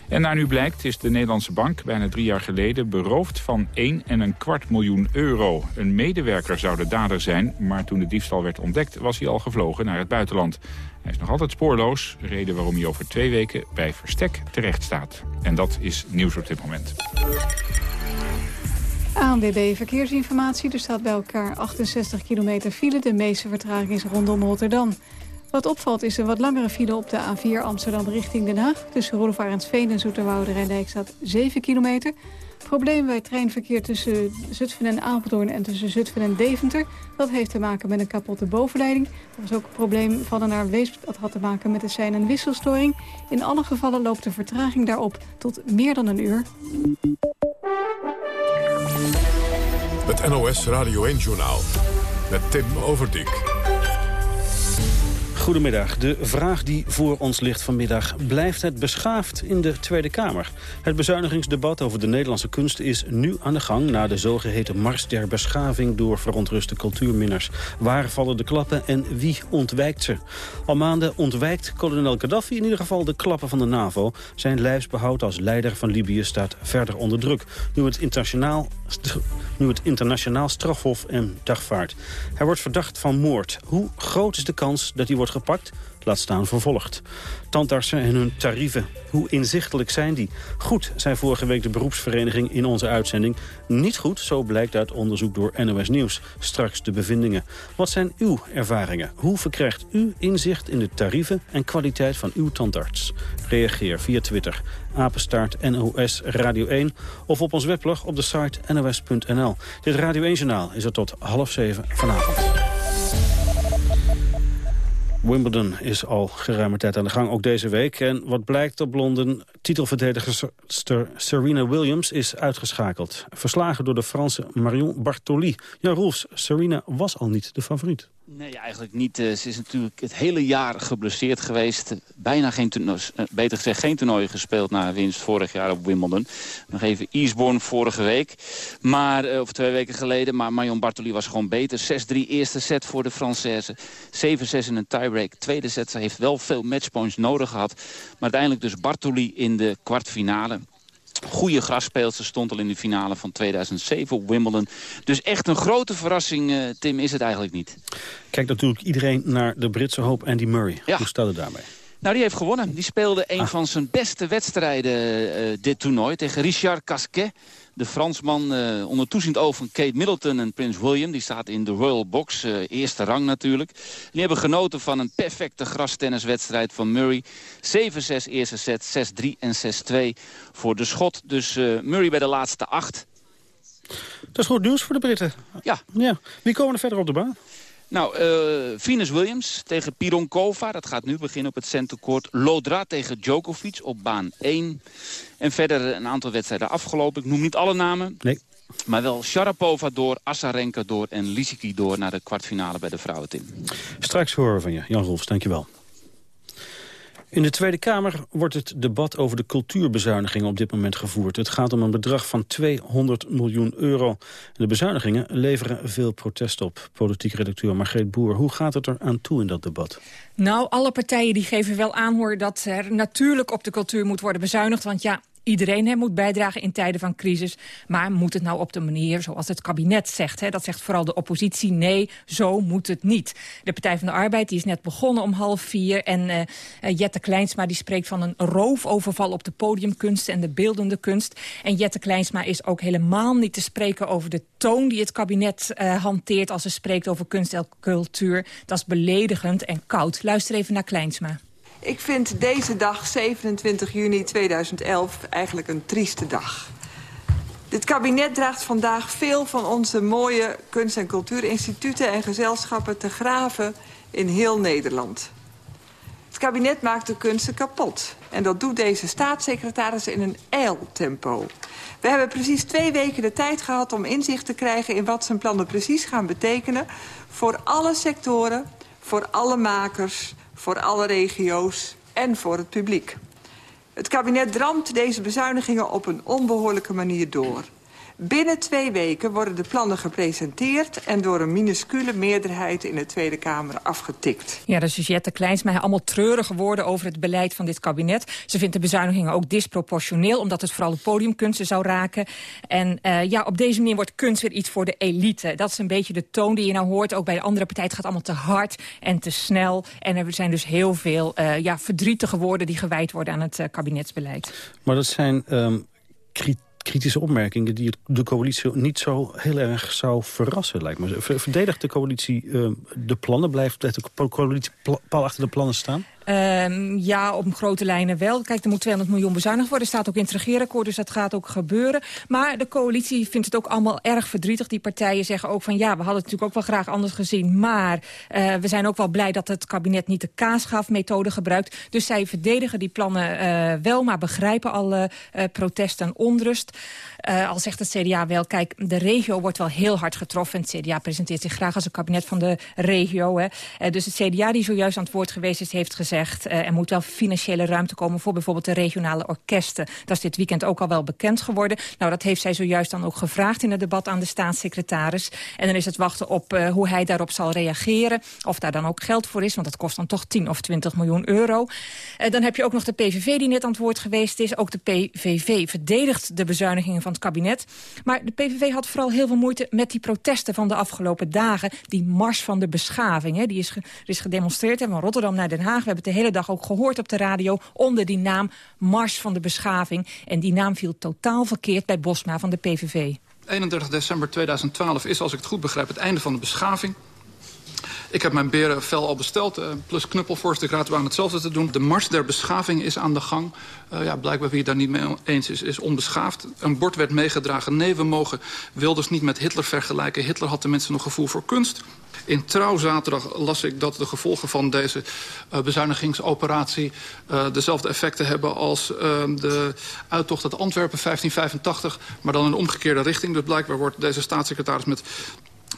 En naar nu blijkt is de Nederlandse bank bijna drie jaar geleden beroofd van 1 en een kwart miljoen euro. Een medewerker zou de dader zijn, maar toen de diefstal werd ontdekt was hij al gevlogen naar het buitenland. Hij is nog altijd spoorloos, reden waarom hij over twee weken bij Verstek terecht staat. En dat is nieuws op dit moment. ANWB Verkeersinformatie. Er staat bij elkaar 68 kilometer file. De meeste vertraging is rondom Rotterdam. Wat opvalt is een wat langere file op de A4 Amsterdam richting Den Haag. Tussen Roelofarensveen en Zoeterwoude Rijndijk staat 7 kilometer. Probleem bij het treinverkeer tussen Zutphen en Apeldoorn en tussen Zutphen en Deventer. Dat heeft te maken met een kapotte bovenleiding. Dat was ook een probleem van naar Weesp. Dat had te maken met de sein- en wisselstoring. In alle gevallen loopt de vertraging daarop tot meer dan een uur. Het NOS Radio 1-journaal met Tim Overdijk. Goedemiddag. De vraag die voor ons ligt vanmiddag... blijft het beschaafd in de Tweede Kamer? Het bezuinigingsdebat over de Nederlandse kunst is nu aan de gang... na de zogeheten Mars der Beschaving door verontruste cultuurminners. Waar vallen de klappen en wie ontwijkt ze? Al maanden ontwijkt kolonel Gaddafi in ieder geval de klappen van de NAVO. Zijn lijfsbehoud als leider van Libië staat verder onder druk... nu het internationaal, nu het internationaal strafhof en dagvaart. Hij wordt verdacht van moord. Hoe groot is de kans dat hij wordt gepakt, laat staan vervolgd. Tandartsen en hun tarieven, hoe inzichtelijk zijn die? Goed, zei vorige week de beroepsvereniging in onze uitzending. Niet goed, zo blijkt uit onderzoek door NOS Nieuws. Straks de bevindingen. Wat zijn uw ervaringen? Hoe verkrijgt u inzicht in de tarieven en kwaliteit van uw tandarts? Reageer via Twitter, apenstaart NOS Radio 1... of op ons weblog op de site nos.nl. Dit Radio 1-journaal is er tot half zeven vanavond. Wimbledon is al geruime tijd aan de gang, ook deze week. En wat blijkt op Londen, titelverdedigster Serena Williams is uitgeschakeld. Verslagen door de Franse Marion Bartoli. Ja, Rolfs, Serena was al niet de favoriet. Nee, eigenlijk niet. Eh, ze is natuurlijk het hele jaar geblesseerd geweest. Bijna geen toernooi, eh, beter gezegd geen toernooi gespeeld na winst vorig jaar op Wimbledon. Nog even Eastbourne vorige week. Maar, eh, of twee weken geleden. Maar Marion Bartoli was gewoon beter. 6-3 eerste set voor de Française. 7-6 in een tiebreak. Tweede set. Ze heeft wel veel matchpoints nodig gehad. Maar uiteindelijk dus Bartoli in de kwartfinale. Goede grasspeelster stond al in de finale van 2007 op Wimbledon. Dus echt een grote verrassing, uh, Tim, is het eigenlijk niet. Kijkt natuurlijk iedereen naar de Britse hoop Andy Murray. Ja. Hoe staat het daarmee? Nou, die heeft gewonnen. Die speelde een ah. van zijn beste wedstrijden uh, dit toernooi tegen Richard Casquet. De Fransman uh, onder toeziend oog van Kate Middleton en Prins William. Die staat in de Royal Box, uh, eerste rang natuurlijk. Die hebben genoten van een perfecte grastenniswedstrijd van Murray. 7-6 eerste set, 6-3 en 6-2 voor de schot. Dus Murray bij de laatste acht. Dat is goed nieuws voor de Britten. Ja. ja. Wie komen er verder op de baan? Nou, uh, Venus Williams tegen Pironkova. Dat gaat nu beginnen op het centercourt. Lodra tegen Djokovic op baan 1. En verder een aantal wedstrijden afgelopen. Ik noem niet alle namen. Nee. Maar wel Sharapova door, Asarenka door en Lisicki door... naar de kwartfinale bij de vrouwenteam. Straks horen we van je. Jan Rolfs, dankjewel. In de Tweede Kamer wordt het debat over de cultuurbezuinigingen op dit moment gevoerd. Het gaat om een bedrag van 200 miljoen euro. De bezuinigingen leveren veel protest op. Politiek redacteur Margreet Boer, hoe gaat het er aan toe in dat debat? Nou, alle partijen die geven wel aan dat er natuurlijk op de cultuur moet worden bezuinigd. Want ja, Iedereen hè, moet bijdragen in tijden van crisis. Maar moet het nou op de manier zoals het kabinet zegt? Hè? Dat zegt vooral de oppositie. Nee, zo moet het niet. De Partij van de Arbeid die is net begonnen om half vier. En uh, Jette Kleinsma die spreekt van een roofoverval op de podiumkunst en de beeldende kunst. En Jette Kleinsma is ook helemaal niet te spreken over de toon die het kabinet uh, hanteert... als ze spreekt over kunst en cultuur. Dat is beledigend en koud. Luister even naar Kleinsma. Ik vind deze dag, 27 juni 2011, eigenlijk een trieste dag. Dit kabinet draagt vandaag veel van onze mooie kunst- en cultuurinstituten en gezelschappen te graven in heel Nederland. Het kabinet maakt de kunsten kapot. En dat doet deze staatssecretaris in een eiltempo. We hebben precies twee weken de tijd gehad om inzicht te krijgen... in wat zijn plannen precies gaan betekenen... voor alle sectoren, voor alle makers, voor alle regio's en voor het publiek. Het kabinet dramt deze bezuinigingen op een onbehoorlijke manier door. Binnen twee weken worden de plannen gepresenteerd... en door een minuscule meerderheid in de Tweede Kamer afgetikt. Ja, dat is Jette Kleinsma. Allemaal treurige woorden over het beleid van dit kabinet. Ze vindt de bezuinigingen ook disproportioneel... omdat het vooral de podiumkunsten zou raken. En uh, ja, op deze manier wordt kunst weer iets voor de elite. Dat is een beetje de toon die je nou hoort. Ook bij de andere partij. Het gaat allemaal te hard en te snel. En er zijn dus heel veel uh, ja, verdrietige woorden... die gewijd worden aan het uh, kabinetsbeleid. Maar dat zijn um, kritiek kritische opmerkingen die de coalitie niet zo heel erg zou verrassen, lijkt me. Verdedigt de coalitie uh, de plannen? Blijft de coalitie pal achter de plannen staan? Um, ja, op grote lijnen wel. Kijk, er moet 200 miljoen bezuinigd worden. staat ook in het regeerakkoord, dus dat gaat ook gebeuren. Maar de coalitie vindt het ook allemaal erg verdrietig. Die partijen zeggen ook van ja, we hadden het natuurlijk ook wel graag anders gezien. Maar uh, we zijn ook wel blij dat het kabinet niet de kaasgaafmethode gebruikt. Dus zij verdedigen die plannen uh, wel, maar begrijpen alle uh, protest en onrust. Uh, al zegt het CDA wel, kijk, de regio wordt wel heel hard getroffen. Het CDA presenteert zich graag als een kabinet van de regio. Hè. Uh, dus het CDA die zojuist aan het woord geweest is, heeft gezegd... Uh, er moet wel financiële ruimte komen voor bijvoorbeeld de regionale orkesten. Dat is dit weekend ook al wel bekend geworden. Nou, dat heeft zij zojuist dan ook gevraagd in het debat aan de staatssecretaris. En dan is het wachten op hoe hij daarop zal reageren. Of daar dan ook geld voor is, want dat kost dan toch 10 of 20 miljoen euro. Dan heb je ook nog de PVV die net aan het woord geweest is. Ook de PVV verdedigt de bezuinigingen van kabinet. Maar de PVV had vooral heel veel moeite met die protesten van de afgelopen dagen. Die mars van de beschaving. Hè. Die is, er is gedemonstreerd van Rotterdam naar Den Haag. We hebben het de hele dag ook gehoord op de radio onder die naam Mars van de beschaving. En die naam viel totaal verkeerd bij Bosma van de PVV. 31 december 2012 is, als ik het goed begrijp, het einde van de beschaving. Ik heb mijn berenvel al besteld, uh, plus knuppelvorst. Ik raad aan hetzelfde te doen. De mars der beschaving is aan de gang. Uh, ja, blijkbaar wie het daar niet mee eens is, is onbeschaafd. Een bord werd meegedragen. Nee, we mogen Wilders niet met Hitler vergelijken. Hitler had de mensen nog gevoel voor kunst. In Trouw zaterdag las ik dat de gevolgen van deze uh, bezuinigingsoperatie... Uh, dezelfde effecten hebben als uh, de uittocht uit Antwerpen 1585... maar dan in omgekeerde richting. Dus blijkbaar wordt deze staatssecretaris met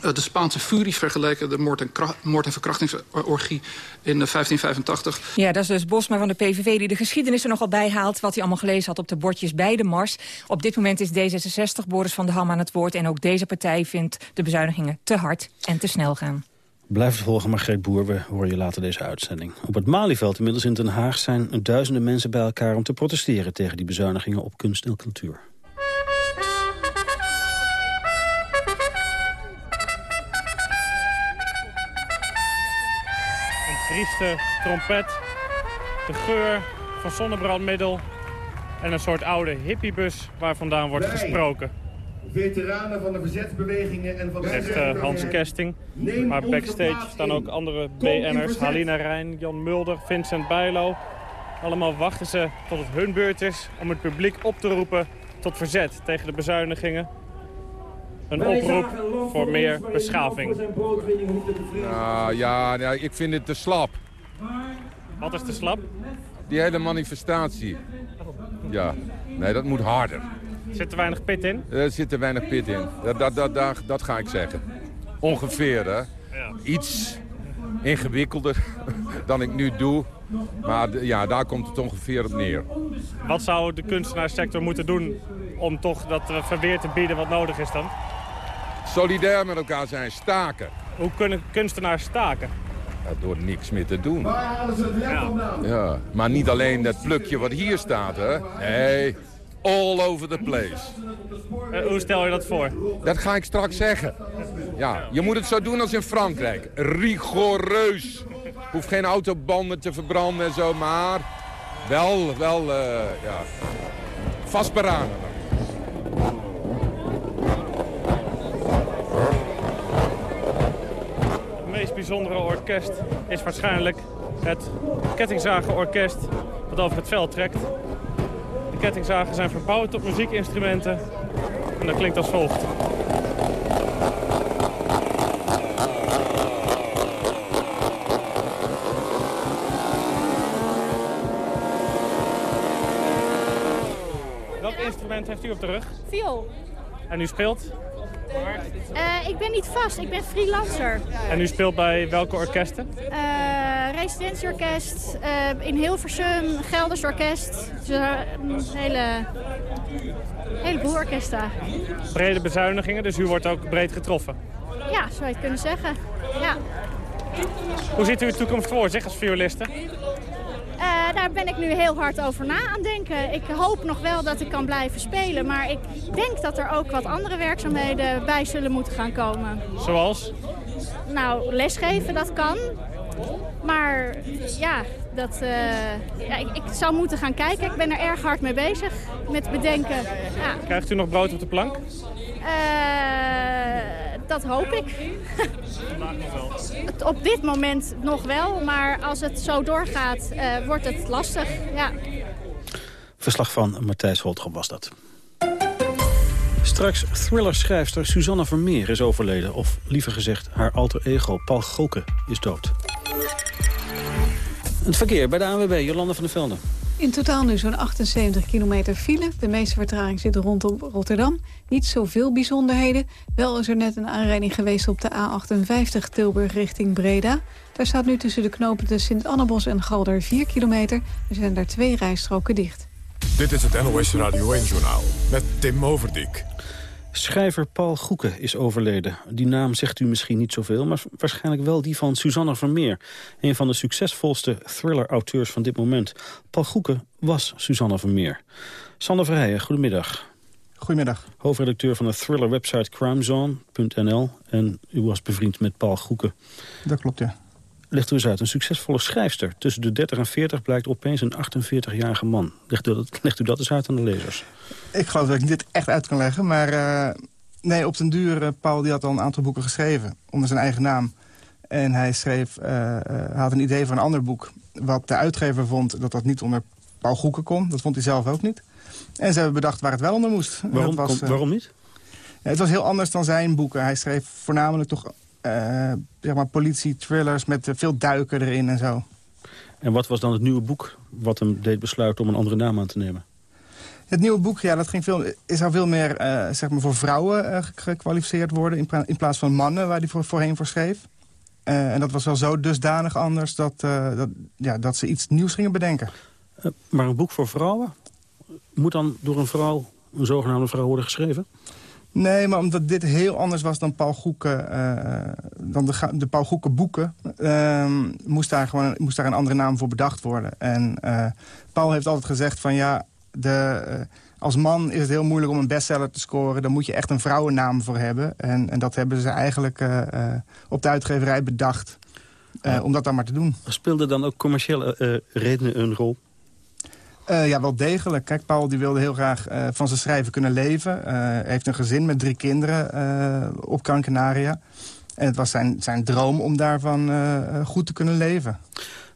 de Spaanse furie vergeleken, de moord- en, moord en verkrachtingsorgie in 1585. Ja, dat is dus Bosma van de PVV die de geschiedenis er nogal bij haalt... wat hij allemaal gelezen had op de bordjes bij de Mars. Op dit moment is D66 Boris van der Ham aan het woord... en ook deze partij vindt de bezuinigingen te hard en te snel gaan. Blijf het volgen, Margreet Boer. We horen je later deze uitzending. Op het Malieveld inmiddels in Den Haag zijn duizenden mensen bij elkaar... om te protesteren tegen die bezuinigingen op kunst en cultuur. Trieste trompet, de geur van zonnebrandmiddel en een soort oude hippiebus waar vandaan wordt Wij, gesproken. veteranen van de verzetsbewegingen en van de... Zegt uh, Hans Kesting. Maar backstage staan ook andere BN'ers. Halina Rijn, Jan Mulder, Vincent Bijlo. Allemaal wachten ze tot het hun beurt is om het publiek op te roepen tot verzet tegen de bezuinigingen. Een oproep voor meer beschaving. Nou ja, ja, ik vind het te slap. Wat is te slap? Die hele manifestatie. Ja, nee, dat moet harder. Zit er weinig pit in? Er zit er weinig pit in. Dat, dat, dat, dat, dat ga ik zeggen. Ongeveer, hè. Iets ingewikkelder dan ik nu doe. Maar ja, daar komt het ongeveer op neer. Wat zou de kunstenaarssector moeten doen om toch dat verweer te bieden wat nodig is dan? Solidair met elkaar zijn, staken. Hoe kunnen kunstenaars staken? Ja, door niks meer te doen. Ja. ja. Maar niet alleen dat plukje wat hier staat, hè. Nee, all over the place. Uh, hoe stel je dat voor? Dat ga ik straks zeggen. Ja, je moet het zo doen als in Frankrijk. Rigoureus. Hoeft geen autobanden te verbranden en zo, maar wel, wel, uh, ja, vastberaden. Bijzondere orkest is waarschijnlijk het kettingzagenorkest dat over het veld trekt. De kettingzagen zijn verbouwd op muziekinstrumenten en dat klinkt als volgt. Welk instrument heeft u op de rug? Viool. En u speelt? Uh, ik ben niet vast, ik ben freelancer. En u speelt bij welke orkesten? Uh, residentieorkest, uh, in Hilversum, Gelders Orkest. Dus een hele, heleboel orkesten. Brede bezuinigingen, dus u wordt ook breed getroffen? Ja, zou je het kunnen zeggen. Ja. Hoe ziet u de toekomst voor zich als violiste? Daar ben ik nu heel hard over na aan denken. Ik hoop nog wel dat ik kan blijven spelen. Maar ik denk dat er ook wat andere werkzaamheden bij zullen moeten gaan komen. Zoals? Nou, lesgeven, dat kan. Maar ja, dat, uh, ja ik, ik, zou moeten gaan kijken. Ik ben er erg hard mee bezig met bedenken. Ja. Krijgt u nog brood op de plank? Uh, dat hoop ik. Op dit moment nog wel, maar als het zo doorgaat, uh, wordt het lastig. Ja. Verslag van Matthijs Holtrop was dat. Straks thrillerschrijfster Susanna Vermeer is overleden. Of liever gezegd, haar alter ego Paul Goken is dood. Het verkeer bij de ANWB, Jolanda van der Velden. In totaal nu zo'n 78 kilometer file. De meeste vertraging zit rondom Rotterdam. Niet zoveel bijzonderheden. Wel is er net een aanrijding geweest op de A58 Tilburg richting Breda. Daar staat nu tussen de knopen de Sint-Annebos en Galder 4 kilometer. Er zijn daar twee rijstroken dicht. Dit is het NOS Radio 1-journaal met Tim Overdijk. Schrijver Paul Goeken is overleden. Die naam zegt u misschien niet zoveel, maar waarschijnlijk wel die van Susanna Vermeer. Een van de succesvolste thriller-auteurs van dit moment. Paul Goeken was Susanna Vermeer. Sander Verheijen, goedemiddag. Goedemiddag. Hoofdredacteur van de thriller-website crimezone.nl. En u was bevriend met Paul Goeken. Dat klopt, ja. Legt u eens uit, een succesvolle schrijfster. Tussen de 30 en 40 blijkt opeens een 48-jarige man. Legt u, dat, legt u dat eens uit aan de lezers? Ik geloof dat ik dit echt uit kan leggen, maar... Uh, nee, op den duur, uh, Paul die had al een aantal boeken geschreven. Onder zijn eigen naam. En hij schreef, uh, had een idee voor een ander boek. Wat de uitgever vond dat dat niet onder Paul Goeken kon. Dat vond hij zelf ook niet. En ze hebben bedacht waar het wel onder moest. Waarom, was, waarom niet? Ja, het was heel anders dan zijn boeken. Hij schreef voornamelijk toch zeg maar politie-thrillers met veel duiken erin en zo. En wat was dan het nieuwe boek wat hem deed besluiten om een andere naam aan te nemen? Het nieuwe boek, ja, dat ging veel, zou veel meer uh, zeg maar voor vrouwen uh, gekwalificeerd worden... In, in, plaats van mannen, waar hij voor, voorheen voor schreef. en dat was wel zo dusdanig anders dat, dat, ja, dat ze iets nieuws gingen bedenken. maar een boek voor vrouwen? Moet dan door een vrouw, een zogenaamde vrouw, worden geschreven? Nee, maar omdat dit heel anders was dan Paul Goeken, uh, dan de, de Paul Goeken boeken, uh, moest, daar gewoon, moest daar een andere naam voor bedacht worden. En uh, Paul heeft altijd gezegd van ja, de, als man is het heel moeilijk om een bestseller te scoren. Dan moet je echt een vrouwennaam voor hebben. En, en dat hebben ze eigenlijk op de uitgeverij bedacht. om dat dan maar te doen. Speelde dan ook commerciële redenen een rol? Uh, ja, wel degelijk. Kijk, Paul die wilde heel graag uh, van zijn schrijven kunnen leven. Uh, heeft een gezin met drie kinderen op Gran Canaria. En het was zijn, zijn droom om daarvan goed te kunnen leven.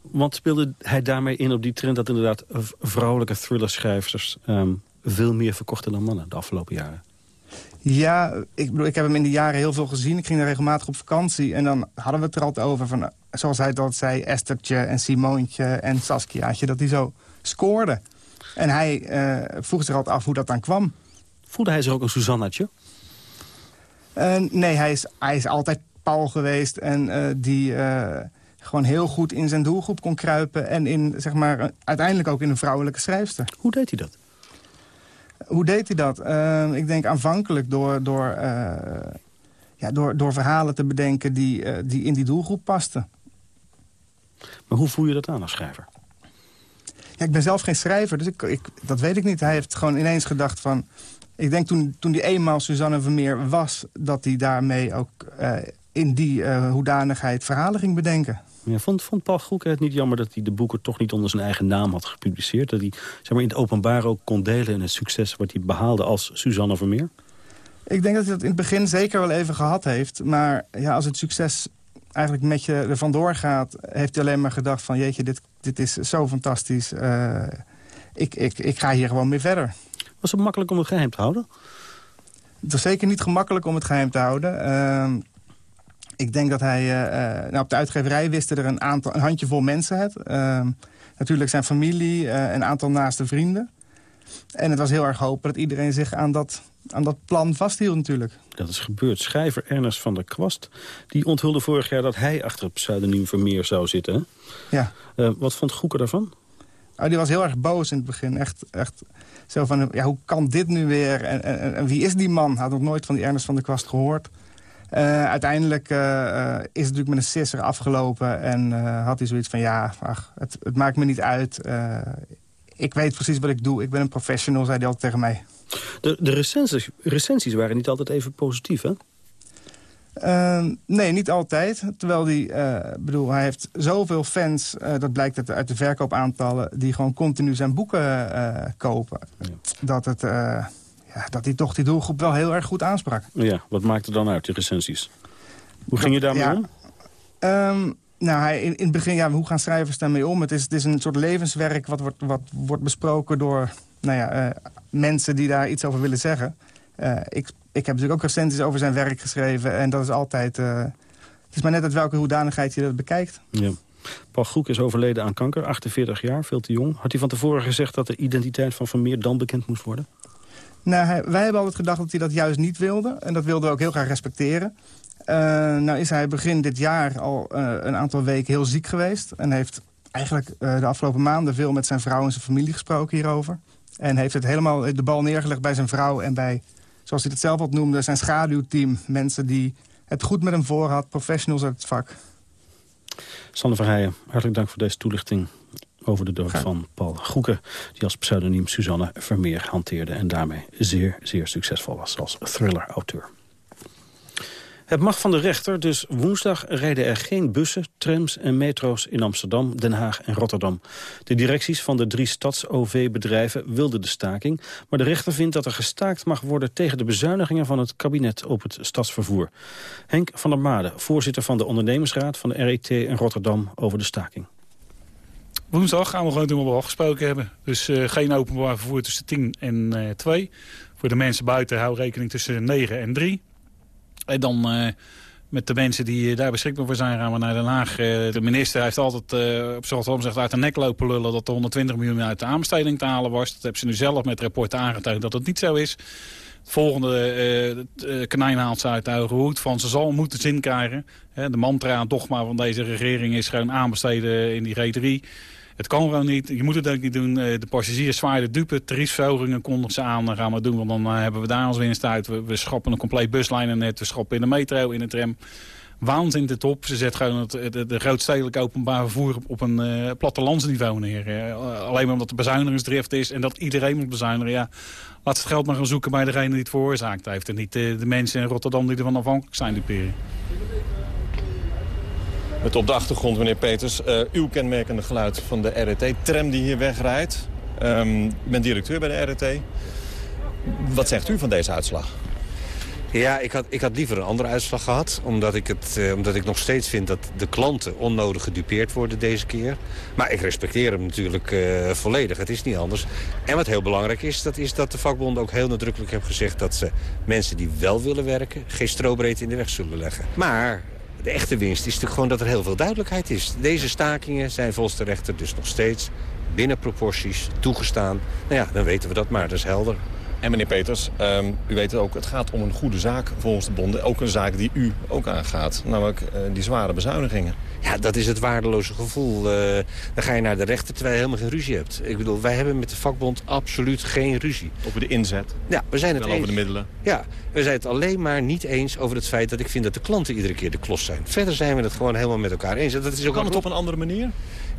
Want speelde hij daarmee in op die trend... dat inderdaad vrouwelijke thrillerschrijvers um, veel meer verkochten dan mannen de afgelopen jaren? Ja, ik bedoel, ik heb hem in de jaren heel veel gezien. Ik ging er regelmatig op vakantie. En dan hadden we het er altijd over van, zoals hij dat zei... Esthertje en Simoontje en Saskiaatje, dat hij zo scoorde. En hij uh, vroeg zich altijd af hoe dat dan kwam. Voelde hij zich ook een Susannatje? Uh, nee, hij is, hij is altijd Paul geweest. En uh, die gewoon heel goed in zijn doelgroep kon kruipen... en in, zeg maar, uiteindelijk ook in een vrouwelijke schrijfster. Hoe deed hij dat? Hoe deed hij dat? Uh, ik denk aanvankelijk door, door, uh, ja, door, door verhalen te bedenken die, uh, die in die doelgroep pasten. Maar hoe voel je dat aan als schrijver? Ja, ik ben zelf geen schrijver, dus ik, ik, dat weet ik niet. Hij heeft gewoon ineens gedacht van... Ik denk toen, toen die eenmaal Suzanne Vermeer was... dat hij daarmee ook in die hoedanigheid verhalen ging bedenken. Ja, vond, vond Paul Groeke het niet jammer dat hij de boeken toch niet onder zijn eigen naam had gepubliceerd? Dat hij zeg maar, in het openbaar ook kon delen in het succes wat hij behaalde als Suzanne Vermeer? Ik denk dat hij dat in het begin zeker wel even gehad heeft. Maar ja, als het succes eigenlijk met je er vandoor gaat... heeft hij alleen maar gedacht van jeetje, dit, dit is zo fantastisch. Uh, ik, ik, ik ga hier gewoon mee verder. Was het makkelijk om het geheim te houden? Het was zeker niet gemakkelijk om het geheim te houden. Uh, ik denk dat hij... Uh, nou, op de uitgeverij wisten er een, aantal, een handjevol mensen het. Uh, natuurlijk zijn familie, een aantal naaste vrienden. En het was heel erg hopen dat iedereen zich aan dat, aan dat plan vasthield natuurlijk. Dat is gebeurd. Schrijver Ernest van der Kwast die onthulde vorig jaar dat hij achter het pseudoniem Vermeer zou zitten. Ja. wat vond Goeke daarvan? Oh, die was heel erg boos in het begin. Echt, echt zo van, ja, hoe kan dit nu weer? En, en, en wie is die man? Had nog nooit van die Ernest van der Kwast gehoord. Uh, uiteindelijk uh, is het natuurlijk met een sisser afgelopen. En had hij zoiets van, ja, ach, het, het maakt me niet uit. Ik weet precies wat ik doe. Ik ben een professional, zei hij altijd tegen mij. De, de recensies, recensies waren niet altijd even positief, hè? Ehm, nee, niet altijd. Terwijl die, bedoel, hij heeft zoveel fans, dat blijkt uit, uit de verkoopaantallen... die gewoon continu zijn boeken kopen. Ja. Dat het ja, dat hij toch die doelgroep wel heel erg goed aansprak. Ja, wat maakte dan uit, die recensies? Hoe ging je daarmee om? Um, nou, hij, in, in, het begin, ja, hoe gaan schrijvers daarmee om? Het is, het is een soort levenswerk wat wordt, wat wordt besproken door nou ja, uh, mensen die daar iets over willen zeggen. Uh, ik, ik heb natuurlijk ook recensies over zijn werk geschreven. En dat is altijd... Uh, het is maar net uit welke hoedanigheid je dat bekijkt. Ja. Paul Groek is overleden aan kanker, 48 jaar, veel te jong. Had hij van tevoren gezegd dat de identiteit van Vermeer dan bekend moest worden? Nou, wij hebben altijd gedacht dat hij dat juist niet wilde. En dat wilden we ook heel graag respecteren. Uh, nou is hij begin dit jaar al uh, een aantal weken heel ziek geweest. En heeft eigenlijk uh, de afgelopen maanden veel met zijn vrouw en zijn familie gesproken hierover. En heeft het helemaal de bal neergelegd bij zijn vrouw en bij, zoals hij het zelf al noemde, zijn schaduwteam. Mensen die het goed met hem voor had, professionals uit het vak. Sander Verheijen, hartelijk dank voor deze toelichting over de dood van Paul Goeke... die als pseudoniem Suzanne Vermeer hanteerde... en daarmee zeer, zeer succesvol was als thriller-auteur. Het mag van de rechter, dus woensdag rijden er geen bussen, trams en metro's in Amsterdam, Den Haag en Rotterdam. De directies van de drie stads-OV-bedrijven wilden de staking, maar de rechter vindt dat er gestaakt mag worden tegen de bezuinigingen van het kabinet op het stadsvervoer. Henk van der Made, voorzitter van de ondernemersraad van de RET in Rotterdam over de staking. Woensdag gaan we gewoon doen wat we afgesproken hebben. Dus uh, geen openbaar vervoer tussen 10 en uh, 2. Voor de mensen buiten hou rekening tussen 9 en 3. En dan uh, met de mensen die daar beschikbaar voor zijn gaan we naar Den Haag. de minister heeft altijd op Rotterdam zegt uit de nek lopen lullen... dat er 120 miljoen uit de aanbesteding te halen was. Dat hebben ze nu zelf met rapporten aangetuigd dat het niet zo is. Het volgende uh, konijn haalt ze uit de hoge hoed van ze zal moeten zin krijgen. de mantra en dogma van deze regering is gewoon aanbesteden in die G3... Het kan gewoon niet. Je moet het ook niet doen. Eh, de passagiers zwaaien dupe. Tariefverhogingen kondigen ze aan. Dan gaan we doen. Want dan eh, hebben we daar ons winst uit. We, we schrappen een compleet buslijn net. We schrappen in de metro, in de tram. Waanzin de top. Ze zet gewoon het, de, de grootstedelijk openbaar vervoer op, een uh, plattelandsniveau neer. Alleen maar omdat de bezuinigingsdrift is en dat iedereen moet bezuinigen. Ja, laat het geld maar gaan zoeken bij degene die het veroorzaakt heeft. En niet de mensen in Rotterdam die ervan afhankelijk zijn duperen. Met op de achtergrond, meneer Peters, uh, uw kenmerkende geluid van de RET-tram die hier wegrijdt. Um, u bent directeur bij de RET. Wat zegt u van deze uitslag? Ja, ik had, ik had liever een andere uitslag gehad. Omdat ik, het, eh, omdat ik nog steeds vind dat de klanten onnodig gedupeerd worden deze keer. Maar ik respecteer hem natuurlijk eh, volledig. Het is niet anders. En wat heel belangrijk is, dat is dat de vakbonden ook heel nadrukkelijk hebben gezegd... dat ze mensen die wel willen werken geen strobreedte in de weg zullen leggen. Maar de echte winst is natuurlijk gewoon dat er heel veel duidelijkheid is. Deze stakingen zijn volgens de rechter dus nog steeds binnen proporties toegestaan. Nou ja, dan weten we dat maar, dat is helder. En meneer Peters, um, u weet ook, het gaat om een goede zaak volgens de bonden. Ook een zaak die u ook aangaat, namelijk uh, die zware bezuinigingen. Ja, dat is het waardeloze gevoel. Uh, dan ga je naar de rechter terwijl je helemaal geen ruzie hebt. Ik bedoel, wij hebben met de vakbond absoluut geen ruzie. Over de inzet? Ja, we zijn het Wel eens. over de middelen? Ja, we zijn het alleen maar niet eens over het feit dat ik vind dat de klanten iedere keer de klos zijn. Verder zijn we het gewoon helemaal met elkaar eens. Dat is ook kan het op een andere manier?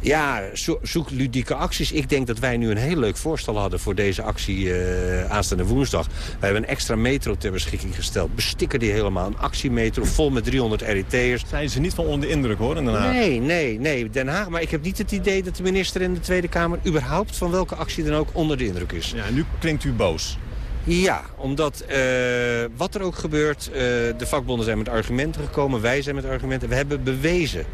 Ja, zo, zoek ludieke acties. Ik denk dat wij nu een heel leuk voorstel hadden voor deze actie uh, aanstaande woensdag. We hebben een extra metro ter beschikking gesteld. Bestikken die helemaal. Een actiemetro vol met 300 RET'ers. Zijn ze niet van onder de indruk hoor in Den Haag? Nee, nee, nee. Den Haag. Maar ik heb niet het idee dat de minister in de Tweede Kamer... überhaupt van welke actie dan ook onder de indruk is. Ja, nu klinkt u boos. Ja, omdat uh, wat er ook gebeurt, uh, de vakbonden zijn met argumenten gekomen, wij zijn met argumenten. We hebben bewezen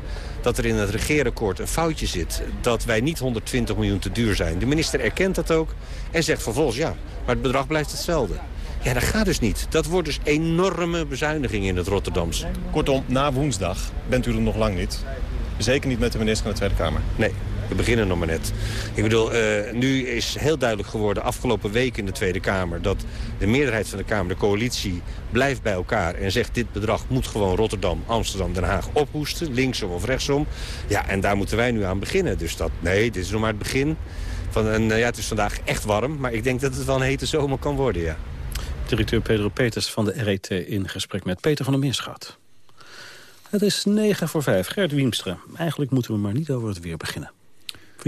dat er in het regeerakkoord een foutje zit, dat wij niet 120 miljoen te duur zijn. De minister erkent dat ook en zegt vervolgens ja, maar het bedrag blijft hetzelfde. Ja, dat gaat dus niet. Dat wordt dus enorme bezuiniging in het Rotterdamse. Kortom, na woensdag bent u er nog lang niet. Zeker niet met de minister van de Tweede Kamer. Nee, we beginnen nog maar net. Ik bedoel, uh, nu is heel duidelijk geworden afgelopen week in de Tweede Kamer... dat de meerderheid van de Kamer, de coalitie, blijft bij elkaar... en zegt dit bedrag moet gewoon Rotterdam, Amsterdam, Den Haag ophoesten. Linksom of rechtsom. Ja, en daar moeten wij nu aan beginnen. Dus dat, nee, dit is nog maar het begin. Van een, uh, ja, het is vandaag echt warm, maar ik denk dat het wel een hete zomer kan worden, ja. Directeur Pedro Peters van de RET in gesprek met Peter van der Meerschat. Het is 9 voor 5. Gert Wiemstra. Eigenlijk moeten we maar niet over het weer beginnen.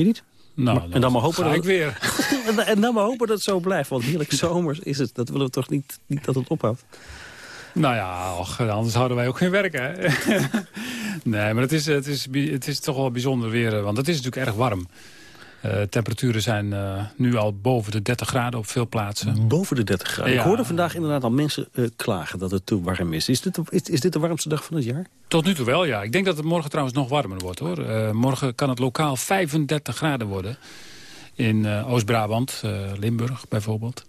Niet? Nou, maar, en dan maar hopen dat ik weer. en dan maar hopen dat het zo blijft. Want heerlijk zomers is het. Dat willen we toch niet, niet dat het ophoudt? Nou ja, och, anders houden wij ook geen werk, hè? nee, maar het is, het, is, het is toch wel bijzonder weer. Want het is natuurlijk erg warm. Uh, temperaturen zijn uh, nu al boven de 30 graden op veel plaatsen. Boven de 30 graden? Ja. Ik hoorde vandaag inderdaad al mensen uh, klagen dat het te warm is. Is dit, is, is dit de warmste dag van het jaar? Tot nu toe wel, ja. Ik denk dat het morgen trouwens nog warmer wordt, hoor. morgen kan het lokaal 35 graden worden. In Oost-Brabant, Limburg bijvoorbeeld.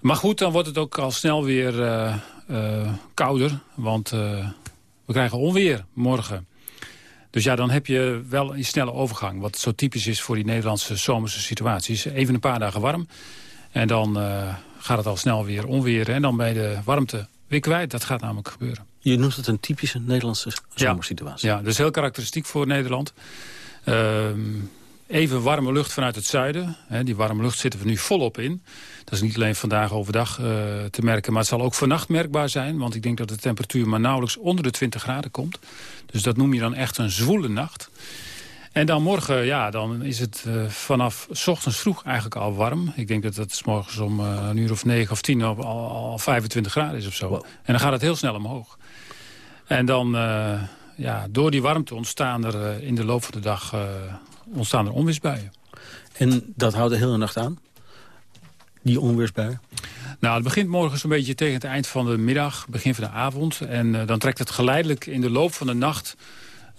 Maar goed, dan wordt het ook al snel weer kouder. Want we krijgen onweer morgen. Dus ja, dan heb je wel een snelle overgang. Wat zo typisch is voor die Nederlandse zomerse situaties. Even een paar dagen warm. En dan uh, gaat het al snel weer onweren. En dan bij de warmte weer kwijt. Dat gaat namelijk gebeuren. Je noemt het een typische Nederlandse zomersituatie. Ja, ja dat is heel karakteristiek voor Nederland. Uh, even warme lucht vanuit het zuiden. Hè, die warme lucht zitten we nu volop in. Dat is niet alleen vandaag overdag uh, te merken, maar het zal ook vannacht merkbaar zijn. Want ik denk dat de temperatuur maar nauwelijks onder de 20 graden komt. Dus dat noem je dan echt een zwoele nacht. En dan morgen, ja, dan is het uh, vanaf 's ochtends vroeg eigenlijk al warm. Ik denk dat het 's morgens om uh, een uur of 9 of 10 al, al 25 graden is of zo. Wow. En dan gaat het heel snel omhoog. En dan, uh, ja, door die warmte ontstaan er in de loop van de dag ontstaan er onweersbuien. En dat houdt de hele nacht aan? Die onweersbuien? Nou, het begint morgen zo'n beetje tegen het eind van de middag, begin van de avond. En uh, dan trekt het geleidelijk in de loop van de nacht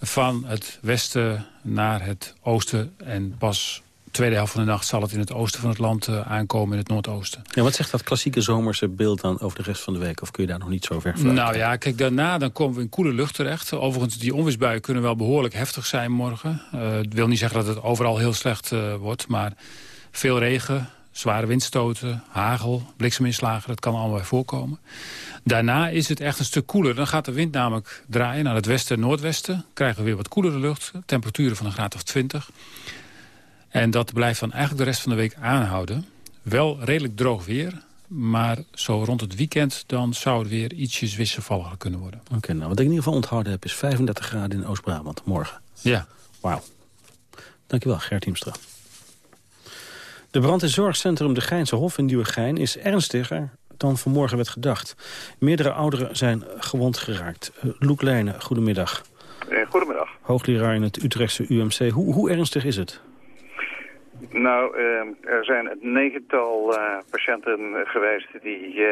van het westen naar het oosten. En pas de tweede helft van de nacht zal het in het oosten van het land uh, aankomen, in het noordoosten. Ja, wat zegt dat klassieke zomerse beeld dan over de rest van de week? Of kun je daar nog niet zo ver van? Nou ja, kijk, daarna dan komen we in koele lucht terecht. Overigens, die onweersbuien kunnen wel behoorlijk heftig zijn morgen. Uh, het wil niet zeggen dat het overal heel slecht wordt, maar veel regen, zware windstoten, hagel, blikseminslagen, dat kan allemaal voorkomen. Daarna is het echt een stuk koeler. Dan gaat de wind namelijk draaien naar het westen en noordwesten. Krijgen we weer wat koelere lucht, temperaturen van een graad of 20. En dat blijft dan eigenlijk de rest van de week aanhouden. Wel redelijk droog weer, maar zo rond het weekend... dan zou het weer ietsjes wisselvalliger kunnen worden. Oké, okay, nou wat ik in ieder geval onthouden heb... is 35 graden in Oost-Brabant morgen. Ja. Wauw. Dankjewel, Gert Hiemstra. De brand in zorgcentrum De Geinse Hof in Nieuwegein is ernstiger dan vanmorgen werd gedacht. Meerdere ouderen zijn gewond geraakt. Uh, Loek Leijnen, goedemiddag. Eh, goedemiddag. Hoogleraar in het Utrechtse UMC. Hoe, hoe ernstig is het? Nou, uh, er zijn een negental patiënten geweest die,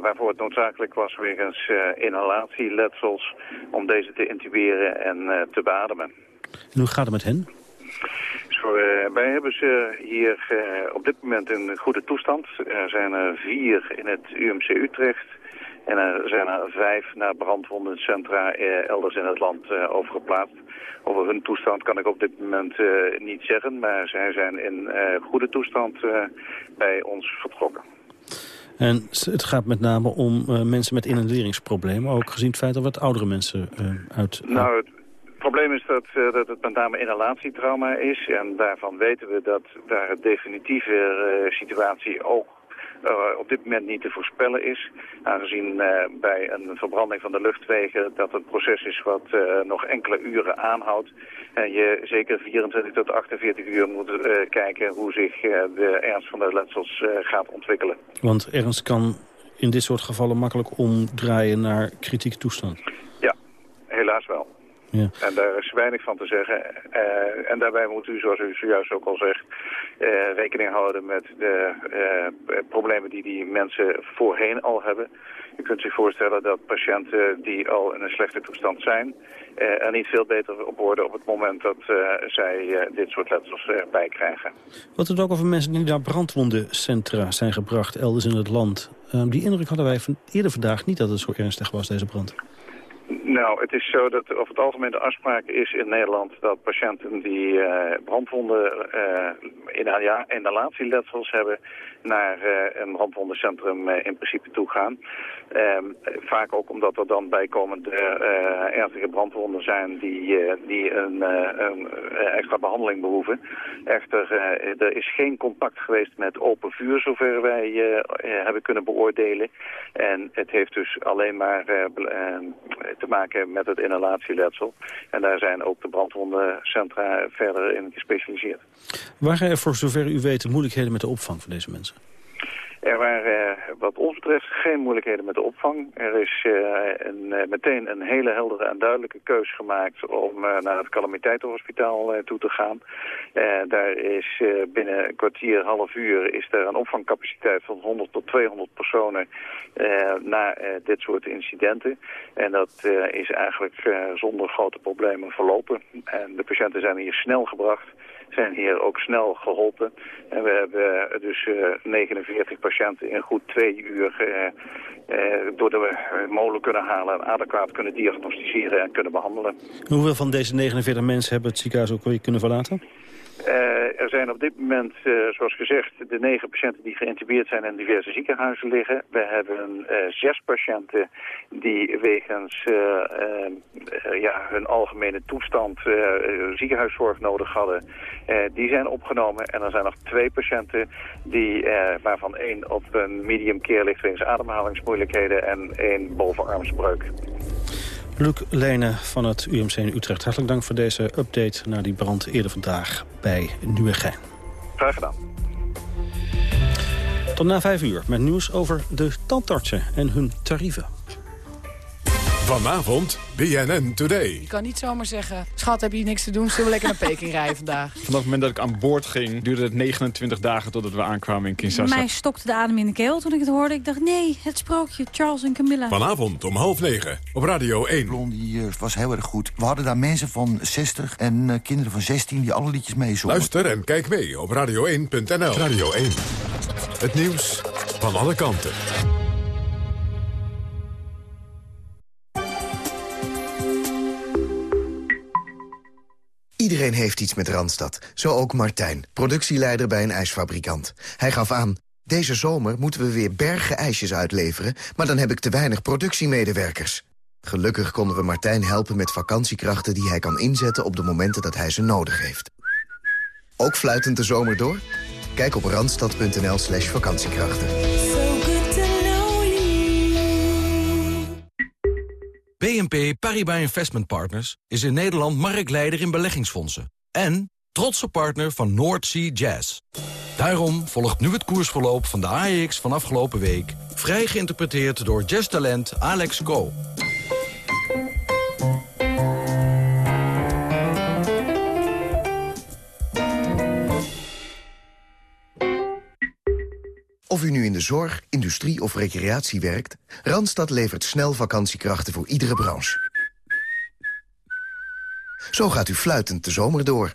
waarvoor het noodzakelijk was wegens inhalatieletsels om deze te intuberen en te beademen. En hoe gaat het met hen? Zo, wij hebben ze hier op dit moment in goede toestand. Er zijn er vier in het UMC Utrecht. En er zijn er vijf naar brandwondencentra elders in het land overgeplaatst. Over hun toestand kan ik op dit moment uh, niet zeggen, maar zij zijn in uh, goede toestand uh, bij ons vertrokken. En het gaat met name om mensen met inhaleringsproblemen, ook gezien het feit dat wat oudere mensen uit... Nou, het probleem is dat, dat het met name inhalatietrauma is en daarvan weten we dat daar het definitieve situatie ook uh, op dit moment niet te voorspellen is. Aangezien uh, bij een verbranding van de luchtwegen dat het proces is wat uh, nog enkele uren aanhoudt. En je zeker 24 tot 48 uur moet kijken hoe zich de ernst van de letsels gaat ontwikkelen. Want ernst kan in dit soort gevallen makkelijk omdraaien naar kritieke toestand? Ja, helaas wel. Ja. En daar is weinig van te zeggen. Uh, en daarbij moet u, zoals u zojuist ook al zegt, uh, rekening houden met de uh, problemen die die mensen voorheen al hebben. U kunt zich voorstellen dat patiënten die al in een slechte toestand zijn... er niet veel beter op worden op het moment dat zij dit soort letsels erbij krijgen. Wat het ook over mensen die naar brandwondencentra zijn gebracht elders in het land. die indruk hadden wij van eerder vandaag niet dat het zo ernstig was, deze brand. Nou, het is zo dat over het algemeen de afspraak is in Nederland dat patiënten die uh, brandwonden uh, inhalatieletsels hebben naar uh, een brandwondencentrum in principe toe gaan. Ehm, vaak ook omdat er dan bijkomende ernstige brandwonden zijn die, die een, een extra behandeling behoeven. Echter, er is geen contact geweest met open vuur zover wij hebben kunnen beoordelen. En het heeft dus alleen maar te maken met het inhalatieletsel. En daar zijn ook de brandwondencentra verder in gespecialiseerd. Waren er voor zover u weet moeilijkheden met de opvang van deze mensen? Er waren eh, wat ons betreft geen moeilijkheden met de opvang. Er is een, uh, meteen een hele heldere en duidelijke keus gemaakt om naar het calamiteitenhospitaal toe te gaan. daar is binnen een kwartier, half uur, is er een opvangcapaciteit van 100 tot 200 personen na dit soort incidenten. En dat is eigenlijk zonder grote problemen verlopen. En de patiënten zijn hier snel gebracht zijn hier ook snel geholpen. En we hebben dus 49 patiënten in goed twee uur uh, door de molen kunnen halen... en adequaat kunnen diagnosticeren en kunnen behandelen. Hoeveel van deze 49 mensen hebben het ziekenhuis ook weer kunnen verlaten? Uh, er zijn op dit moment, uh, zoals gezegd, de negen patiënten die geïntubeerd zijn in diverse ziekenhuizen liggen. We hebben uh, zes patiënten die wegens ja, hun algemene toestand ziekenhuiszorg nodig hadden. die zijn opgenomen en er zijn nog twee patiënten die, waarvan één op een medium care ligt wegens ademhalingsmoeilijkheden en één bovenarmsbreuk. Luc Lene van het UMC in Utrecht. Hartelijk dank voor deze update naar die brand eerder vandaag bij Nieuwegein. Graag gedaan. Tot na vijf uur met nieuws over de tandartsen en hun tarieven. Vanavond BNN Today. Je kan niet zomaar zeggen, schat heb je niks te doen, zullen we lekker naar Peking rijden vandaag. Vanaf het moment dat ik aan boord ging, duurde het 29 dagen totdat we aankwamen in Kinshasa. Mij stokte de adem in de keel toen ik het hoorde. Ik dacht, nee, het sprookje, Charles en Camilla. Vanavond om half negen op Radio 1. Blondie was heel erg goed. We hadden daar mensen van 60 en uh, kinderen van 16 die alle liedjes meezongen. Luister en kijk mee op radio1.nl. Radio 1, het nieuws van alle kanten. Iedereen heeft iets met Randstad. Zo ook Martijn, productieleider bij een ijsfabrikant. Hij gaf aan, deze zomer moeten we weer bergen ijsjes uitleveren... maar dan heb ik te weinig productiemedewerkers. Gelukkig konden we Martijn helpen met vakantiekrachten... die hij kan inzetten op de momenten dat hij ze nodig heeft. Ook fluitend de zomer door? Kijk op randstad.nl slash vakantiekrachten. BNP Paribas Investment Partners is in Nederland marktleider in beleggingsfondsen. En trotse partner van North Sea Jazz. Daarom volgt nu het koersverloop van de AEX van afgelopen week... vrij geïnterpreteerd door jazztalent Alex Go. Of u nu in de zorg, industrie of recreatie werkt... Randstad levert snel vakantiekrachten voor iedere branche. Zo gaat u fluitend de zomer door.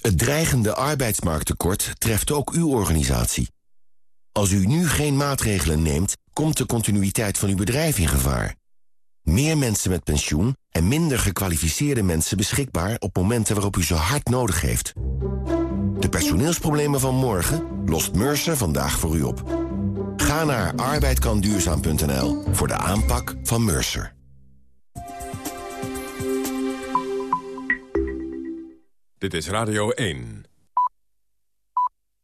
Het dreigende arbeidsmarkttekort treft ook uw organisatie. Als u nu geen maatregelen neemt, komt de continuïteit van uw bedrijf in gevaar. Meer mensen met pensioen en minder gekwalificeerde mensen beschikbaar... op momenten waarop u ze hard nodig heeft. De personeelsproblemen van morgen lost Mercer vandaag voor u op. Ga naar arbeidkanduurzaam.nl voor de aanpak van Mercer. Dit is Radio 1.